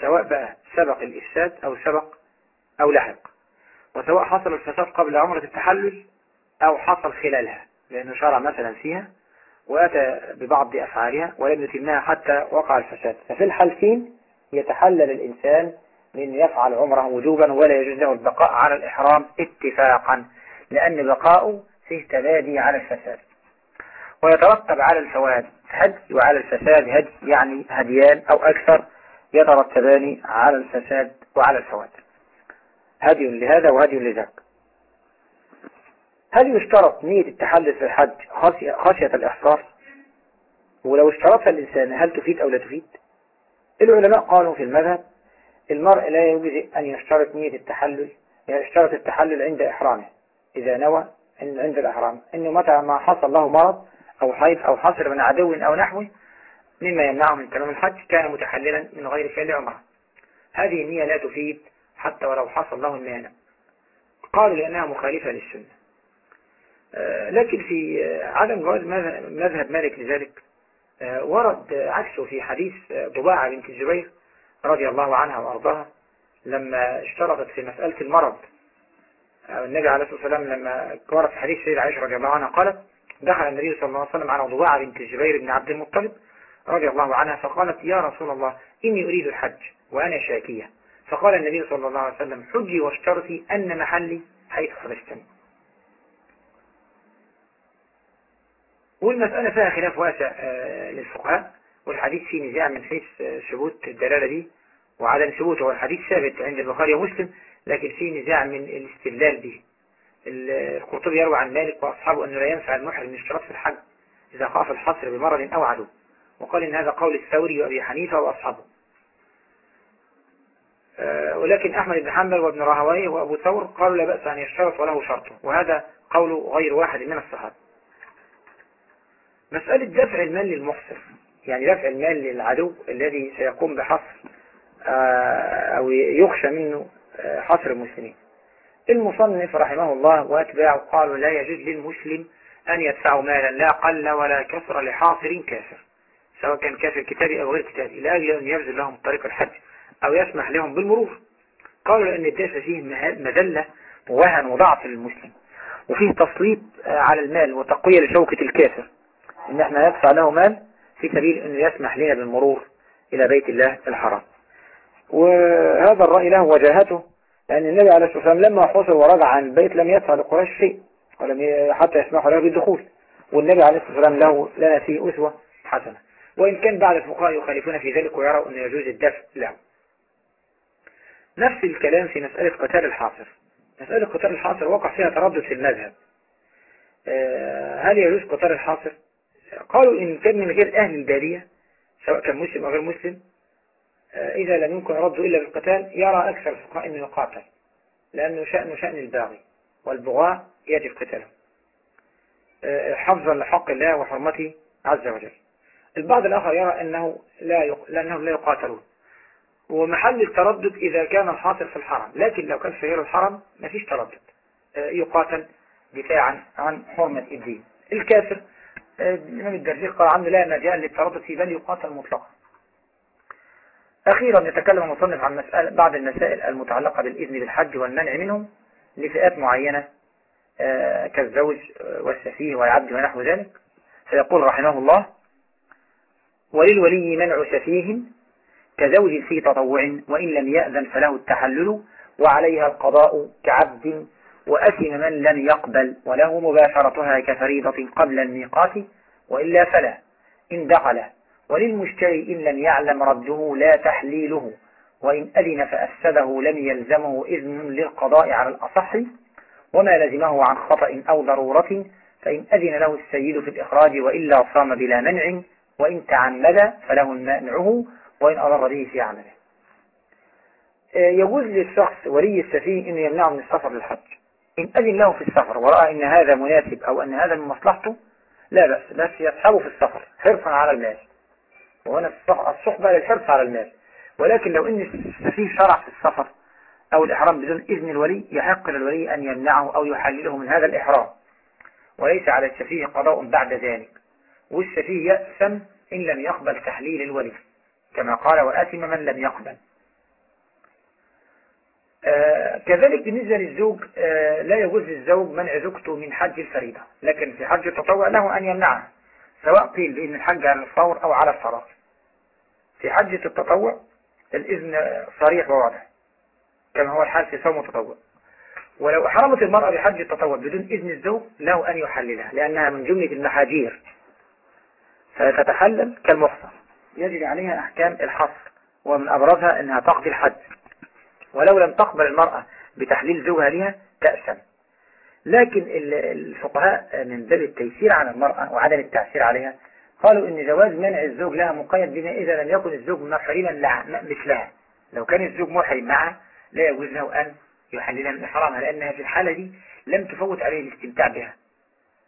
سواء بقى سبق الإفساد أو سبق أو لحق وسواء حصل الفساد قبل عمرة التحلل أو حصل خلالها لأنه شرع مثلا فيها وأتى ببعض أفعالها ولم يتمها حتى وقع الفساد. ففي الحالتين يتحلل الإنسان من يفعل عمره وجوبا ولا يجوز له البقاء على الإحرام اتفاقا لأن بقاؤه فيه تبادي على الفساد. ويترتب على الفواد هدي وعلى الفساد هدي يعني هديان أو أكثر يترتبان على الفساد وعلى الفواد هدي لهذا وهدي لذاك. هل يشترط نية التحلل في الحج خشية الإحصار؟ ولو اشترطها الإنسان هل تفيد أو لا تفيد؟ العلماء قالوا في المذهب المرء لا يجزئ أن يشترط نية التحلل يعني يشترط التحلل عند إحرامه. إذا نوى عند الإحرام. إنه متى ما حصل له مرض أو حيض أو حصر من عدو أو نحوه مما يمنعه من تمام الحج كان متحللا من غير فعل عمرة. هذه النية لا تفيد حتى ولو حصل له المانع. قالوا لأنها مخالفة للسنة. آه، لكن في عدم جواز مذهب مالك لذلك آه، ورد عكسه في حديث ضباعة بنت الزبير رضي الله عنها وأرضاها لما اشترطت في مسألة المرض. النبي عليه الصلاة والسلام لما ورد في حديث سيدة عائشة رضي الله عنها قالت دخل النبي صلى الله عليه وسلم على ضباعة بنت الزبير بن عبد المطلب رضي الله عنها فقالت يا رسول الله إني أريد الحج وأنا شاكية. فقال النبي صلى الله عليه وسلم حجي واشترطي أن محلي حيث حبستني والمسألة فيها خلاف واسع آه، للفقهاء والحديث فيه نزاع من حيث آه، ثبوت الدلالة دي وعدم ثبوته. والحديث ثابت عند البخاري ومسلم لكن فيه نزاع من الاستدلال به. القرطبي يروي عن مالك وأصحابه أنه لا ينفع المحرم اشتراط في الحج إذا خاف الحصر بمرض أو عدو وقال إن هذا قول الثوري وأبي حنيفة وأصحابه. آه، ولكن أحمد بن حنبل وابن راهويه وأبو ثور قالوا لا بأس أن يشترط وله شرطه وهذا قول غير واحد من الصحابة. مسألة دفع المال للمحصر يعني دفع المال للعدو الذي سيقوم بحصر آه، أو يخشى منه آه، حصر المسلمين. المصنف رحمه الله وأتباعه قالوا لا يجوز للمسلم أن يدفعوا مالا لا قل ولا كثر لحاصر كافر سواء كان كافر كتابي أو غير كتابي لأجل أن يبذل لهم طريق الحج أو يسمح لهم بالمرور. قالوا لأن الدافع فيه مذلة ووهن وضعف للمسلم وفيه تسليط آه، على المال وتقوية لشوكة الكافر إن إحنا ندفع له مال في سبيل انه يسمح لنا بالمرور إلى بيت الله الحرام. وهذا الرأي له وجاهته لأن النبي عليه الصلاة والسلام لما حصل ورجع عن البيت لم يدفع لقريش شيء ولم حتى يسمحوا له بالدخول. والنبي عليه الصلاة والسلام له لنا فيه أسوة حسنة. وإن كان بعض الفقهاء يخالفون في ذلك ويروا أن يجوز الدفع له. نفس الكلام في مسألة قتال الحاصر. مسألة قتال الحاصر وقع فيها تردد في المذهب. آه، هل يجوز قتال الحاصر؟ قالوا إن كان من غير أهل البادية سواء كان مسلم أو غير مسلم إذا لم يمكن رده إلا بالقتال يرى أكثر الفقهاء أنه يقاتل لأنه شأنه شأن الباغي والبغاء يجب قتاله آه، حفظا لحق الله وحرمته عز وجل. البعض الآخر يرى أنه لا. لأنهم لا يقاتلون. ومحل التردد إذا كان الحاصل في الحرم لكن لو كان في غير الحرم ما فيش تردد. آه، يقاتل دفاعا عن حرمة الدين. الكافر الإمام الدرزيق قال عنه لا مجال للتردد في بل يقاتل مطلقا. أخيرا يتكلم المصنف عن مسألة بعض المسائل المتعلقة بالإذن بالحج والمنع منهم لفئات معينة آه، كالزوج والسفيه والعبد ونحو ذلك. فيقول رحمه الله وللولي منع سفيه كزوج في تطوع وإن لم يأذن فله التحلل وعليها القضاء كعبد وأثم من لم يقبل وله مباشرتها كفريضة قبل الميقات وإلا فلا. إن دخل وللمشتري إن لم يعلم رده لا تحليله وإن أذن فأفسده لم يلزمه إذن للقضاء على الأصح وما لزمه عن خطأ أو ضرورة فإن أذن له السيد في الإخراج وإلا صام بلا منع وإن تعمد فله منعه وإن أضر به في عمله. يجوز للشخص ولي السفيه أنه يمنعه من السفر للحج. إن أذن له في السفر ورأى أن هذا مناسب أو أن هذا من مصلحته لا بأس بس يسحبه في السفر حرصا على المال. وهنا الصحبة للحرص على المال. ولكن لو أن السفيه شرع في السفر أو الإحرام بدون إذن الولي يحق للولي أن يمنعه أو يحلله من هذا الإحرام. وليس على السفيه قضاء بعد ذلك. والسفيه يأثم إن لم يقبل تحليل الولي. كما قال وآثم من لم يقبل. آه كذلك بالنسبة للزوج آه لا يجوز للزوج منع زوجته من حج الفريضة. لكن في حج التطوع له أن يمنعها سواء قيل بأن الحج على الفور أو على الفراغ في حجة التطوع الإذن صريح وواضح كما هو الحال في صوم التطوع ولو أحرمت المرأة بحج التطوع بدون إذن الزوج له أن يحللها لأنها من جملة المحاجير. فتتحلل كالمحصن. يجري عليها أحكام الحصر ومن أبرزها أنها تقضي الحج. ولو لم تقبل المرأة بتحليل زوجها لها تأسم لكن الفقهاء من باب التيسير على المرأة وعدم التعسير عليها قالوا إن جواز منع الزوج لها مقيد بما إذا لم يكن الزوج محرما مثلها لو كان الزوج محرم معها لا يجوز له أن يحللها من احرامها لأنها في الحالة دي لم تفوت عليه الاستمتاع بها.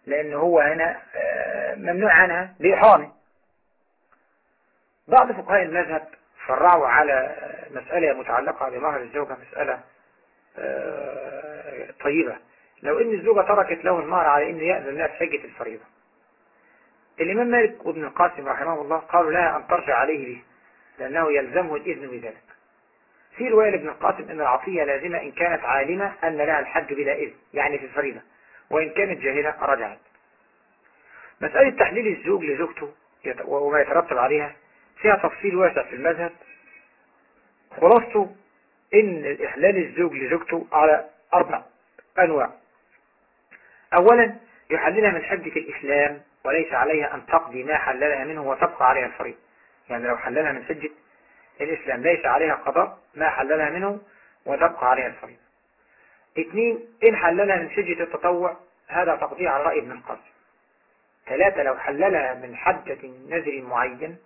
لأن هو هنا آه، ممنوع عنها لإحرامه. بعض فقهاء المذهب فرعوا على مسألة متعلقة بمهر الزوجة مسألة آه، طيبة. لو إن الزوجة تركت له المهر على انه يأذن لها في حجة الفريضة. الإمام مالك وابن القاسم رحمه الله قالوا لها أن ترجع عليه به لأنه يلزمه الإذن بذلك. في رواية لابن القاسم أن العطية لازمة إن كانت عالمة أن لها الحج بلا إذن يعني في الفريضة وإن كانت جاهلة رجعت. مسألة تحليل الزوج لزوجته وما يترتب عليها فيها تفصيل واسع في المذهب. خلاصته إن إحلال الزوج لزوجته على أربع أنواع. أولا يحللها من حجة الإسلام وليس عليها أن تقضي ما حللها منه وتبقى عليها الفريض يعني لو حللها من حجة الإسلام ليس عليها قضاء ما حللها منه وتبقى عليها الفريض اثنين إن حللها من حجة التطوع هذا تقضي على رأي ابن القاسم. ثلاثة لو حللها من حجة نذر معين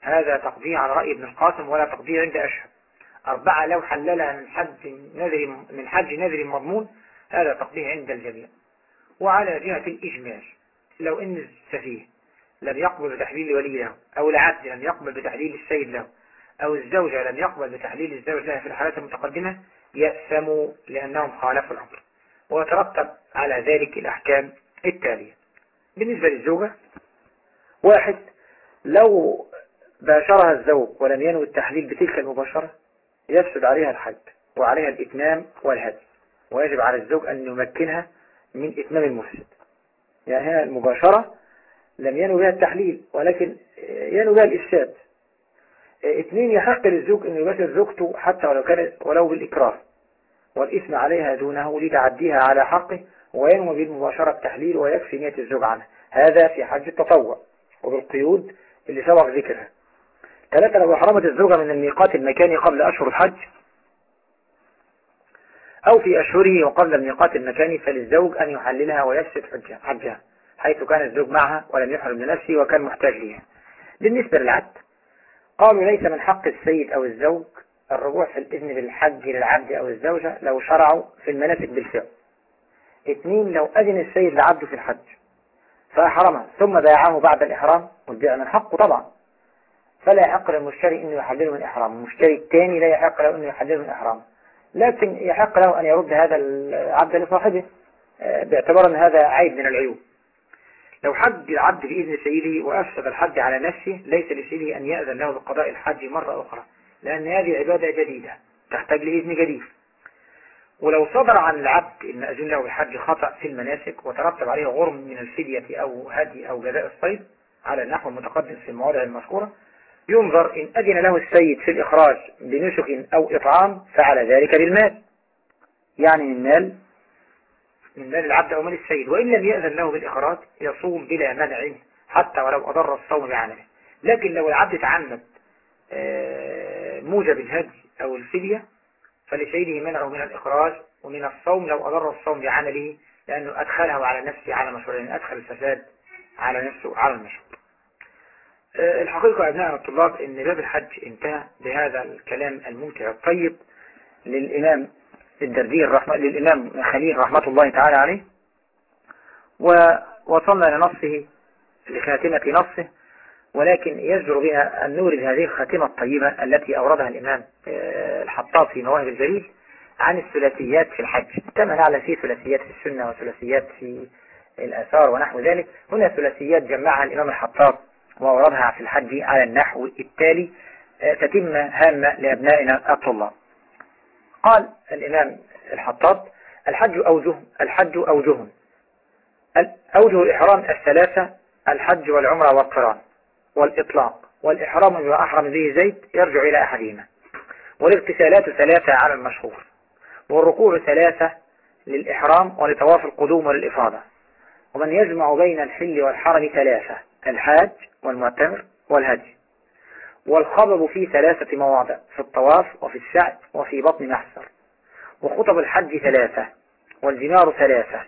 هذا تقضي على رأي ابن القاسم ولا تقضي عند أشهد أربعة لو حللها من حج نذر من حج نذر مضمون هذا تقضيه عند الجميع. وعلى جهة الإجمال لو إن السفيه لم يقبل بتحليل ولي له أو العبد لم يقبل بتحليل السيد له أو الزوجة لم يقبل بتحليل الزوج لها في الحالات المتقدمة يأسموا لأنهم خالفوا الأمر. ويترتب على ذلك الأحكام التالية. بالنسبة للزوجة واحد لو باشرها الزوج ولم ينوي التحليل بتلك المباشرة يفسد عليها الحج وعليها الإتمام والهدي. ويجب على الزوج أن يمكنها من إتمام المفسد يعني هنا المباشرة لم ينوي بها التحليل ولكن ينوي بها الإفساد اثنين يحق للزوج أن يباشر زوجته حتى ولو كان ولو بالإكراه والإثم عليها دونه لتعديها على حقه وينوي بالمباشرة التحليل ويكفي نية الزوج عنه. هذا في حج التطوع وبالقيود اللي سبق ذكرها. ثلاثة لو أحرمت الزوجة من الميقات المكاني قبل أشهر الحج أو في أشهره وقبل الميقات المكاني فللزوج أن يحللها ويفسد حجها حيث كان الزوج معها ولم يحرم لنفسه وكان محتاج ليها بالنسبة للعبد قالوا ليس من حق السيد أو الزوج الرجوع في الإذن بالحج للعبد أو الزوجة لو شرعوا في المناسك بالفعل. اثنين لو أذن السيد لعبده في الحج فأحرمه ثم باعه بعد الإحرام والبيع من حقه طبعا. فلا يحق للمشتري أنه يحلله من إحرام. المشتري الثاني لا يحق له أنه يحلله من إحرام. لكن يحق له أن يرد هذا العبد لصاحبه آه، باعتبار أن هذا عيب من العيوب. لو حج العبد بإذن سيده وأفسد الحج على نفسه ليس لسيده أن يأذن له بقضاء الحج مرة أخرى لأن هذه عبادة جديدة تحتاج لإذن جديد. ولو صدر عن العبد المأذون له بحج خطأ في المناسك وترتب عليه غرم من الفدية أو هدي أو جزاء الصيد على النحو المتقدم في المواضع المذكورة ينظر إن أذن له السيد في الإخراج بنسك أو إطعام فعلى ذلك بالمال. يعني من مال من مال العبد أو مال السيد. وإن لم يأذن له بالإخراج يصوم بلا منع حتى ولو أضر الصوم بعمله. لكن لو العبد تعمد آه، موجب الهدي أو الفدية فلسيده منعه من الإخراج ومن الصوم لو أضر الصوم بعمله لأنه أدخله على نفسه على مشروع أدخل الفساد على نفسه على المشروع. آه، الحقيقة أبناء الطلاب أن باب الحج انتهى بهذا الكلام الممتع الطيب للإمام الدردي الرحمة للإمام خليل رحمة الله تعالى عليه. ووصلنا لنصه لخاتمة نصه ولكن يجدر بنا أن نورد هذه الخاتمة الطيبة التي أوردها الإمام آه، الحطاب في مواهب الجليل عن الثلاثيات في الحج كما نعلم في ثلاثيات في السنة وثلاثيات في الآثار ونحو ذلك. هنا ثلاثيات جمعها الإمام الحطاب. وأوردها في الحج على النحو التالي آه، تتم هامة لأبنائنا الطلاب. قال الإمام الحطاب الحج أوجه الحج أوجه. أوجه الإحرام الثلاثة الحج والعمرة والقران والإطلاق. والإحرام بما أحرم به زيد يرجع إلى أحدهما. والاغتسالات ثلاثة على المشهور. والركوع ثلاثة للإحرام ولطواف القدوم وللإفاضة. ومن يجمع بين الحل والحرم ثلاثة. الحاج والمعتمر والهدي. والخضب في ثلاثة مواضع في الطواف وفي السعي وفي بطن محسر. وخطب الحج ثلاثة والجمار ثلاثة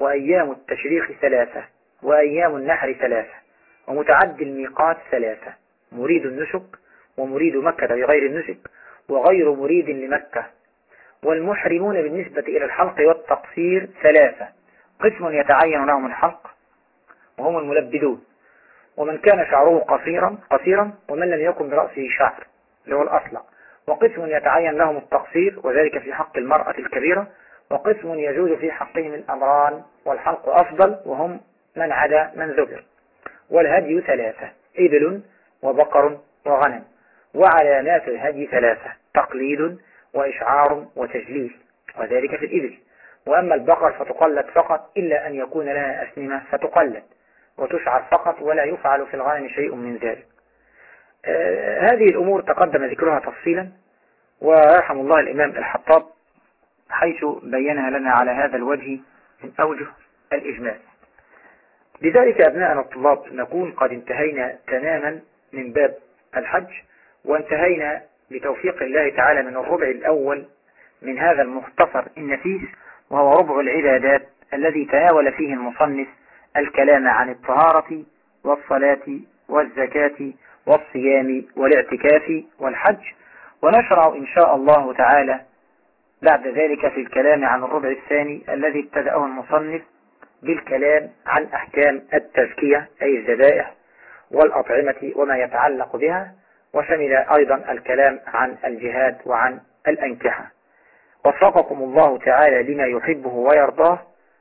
وأيام التشريق ثلاثة وأيام النحر ثلاثة ومتعدي الميقات ثلاثة مريد النسك ومريد مكة بغير النسك وغير مريد لمكة. والمحرمون بالنسبة إلى الحلق والتقصير ثلاثة. قسم يتعين لهم الحلق وهم الملبدون. ومن كان شعره قصيرا قصيرا ومن لم يكن برأسه شعر اللي هو الأصلع وقسم يتعين لهم التقصير وذلك في حق المرأة الكبيرة. وقسم يجوز في حقهم الأمران والحلق أفضل وهم من عدا من ذكر والهدي ثلاثة إبل وبقر وغنم. وعلامات الهدي ثلاثة تقليد وإشعار وتجليل وذلك في الإبل. وأما البقر فتقلد فقط إلا أن يكون لها أسنمة فتقلد. وتشعر فقط ولا يفعل في الغنم شيء من ذلك. آه هذه الأمور تقدم ذكرها تفصيلا ورحم الله الإمام الحطاب حيث بينها لنا على هذا الوجه من أوجه الإجمال لذلك أبناءنا الطلاب نكون قد انتهينا تماما من باب الحج وانتهينا بتوفيق الله تعالى من الربع الأول من هذا المختصر النفيس وهو ربع العبادات الذي تناول فيه المصنف الكلام عن الطهارة والصلاة والزكاة والصيام والاعتكاف والحج. ونشرع إن شاء الله تعالى بعد ذلك في الكلام عن الربع الثاني الذي ابتدأه المصنف بالكلام عن أحكام التزكية أي الذبائح والأطعمة وما يتعلق بها. وشمل أيضا الكلام عن الجهاد وعن الأنكحة. وفقكم الله تعالى لما يحبه ويرضاه.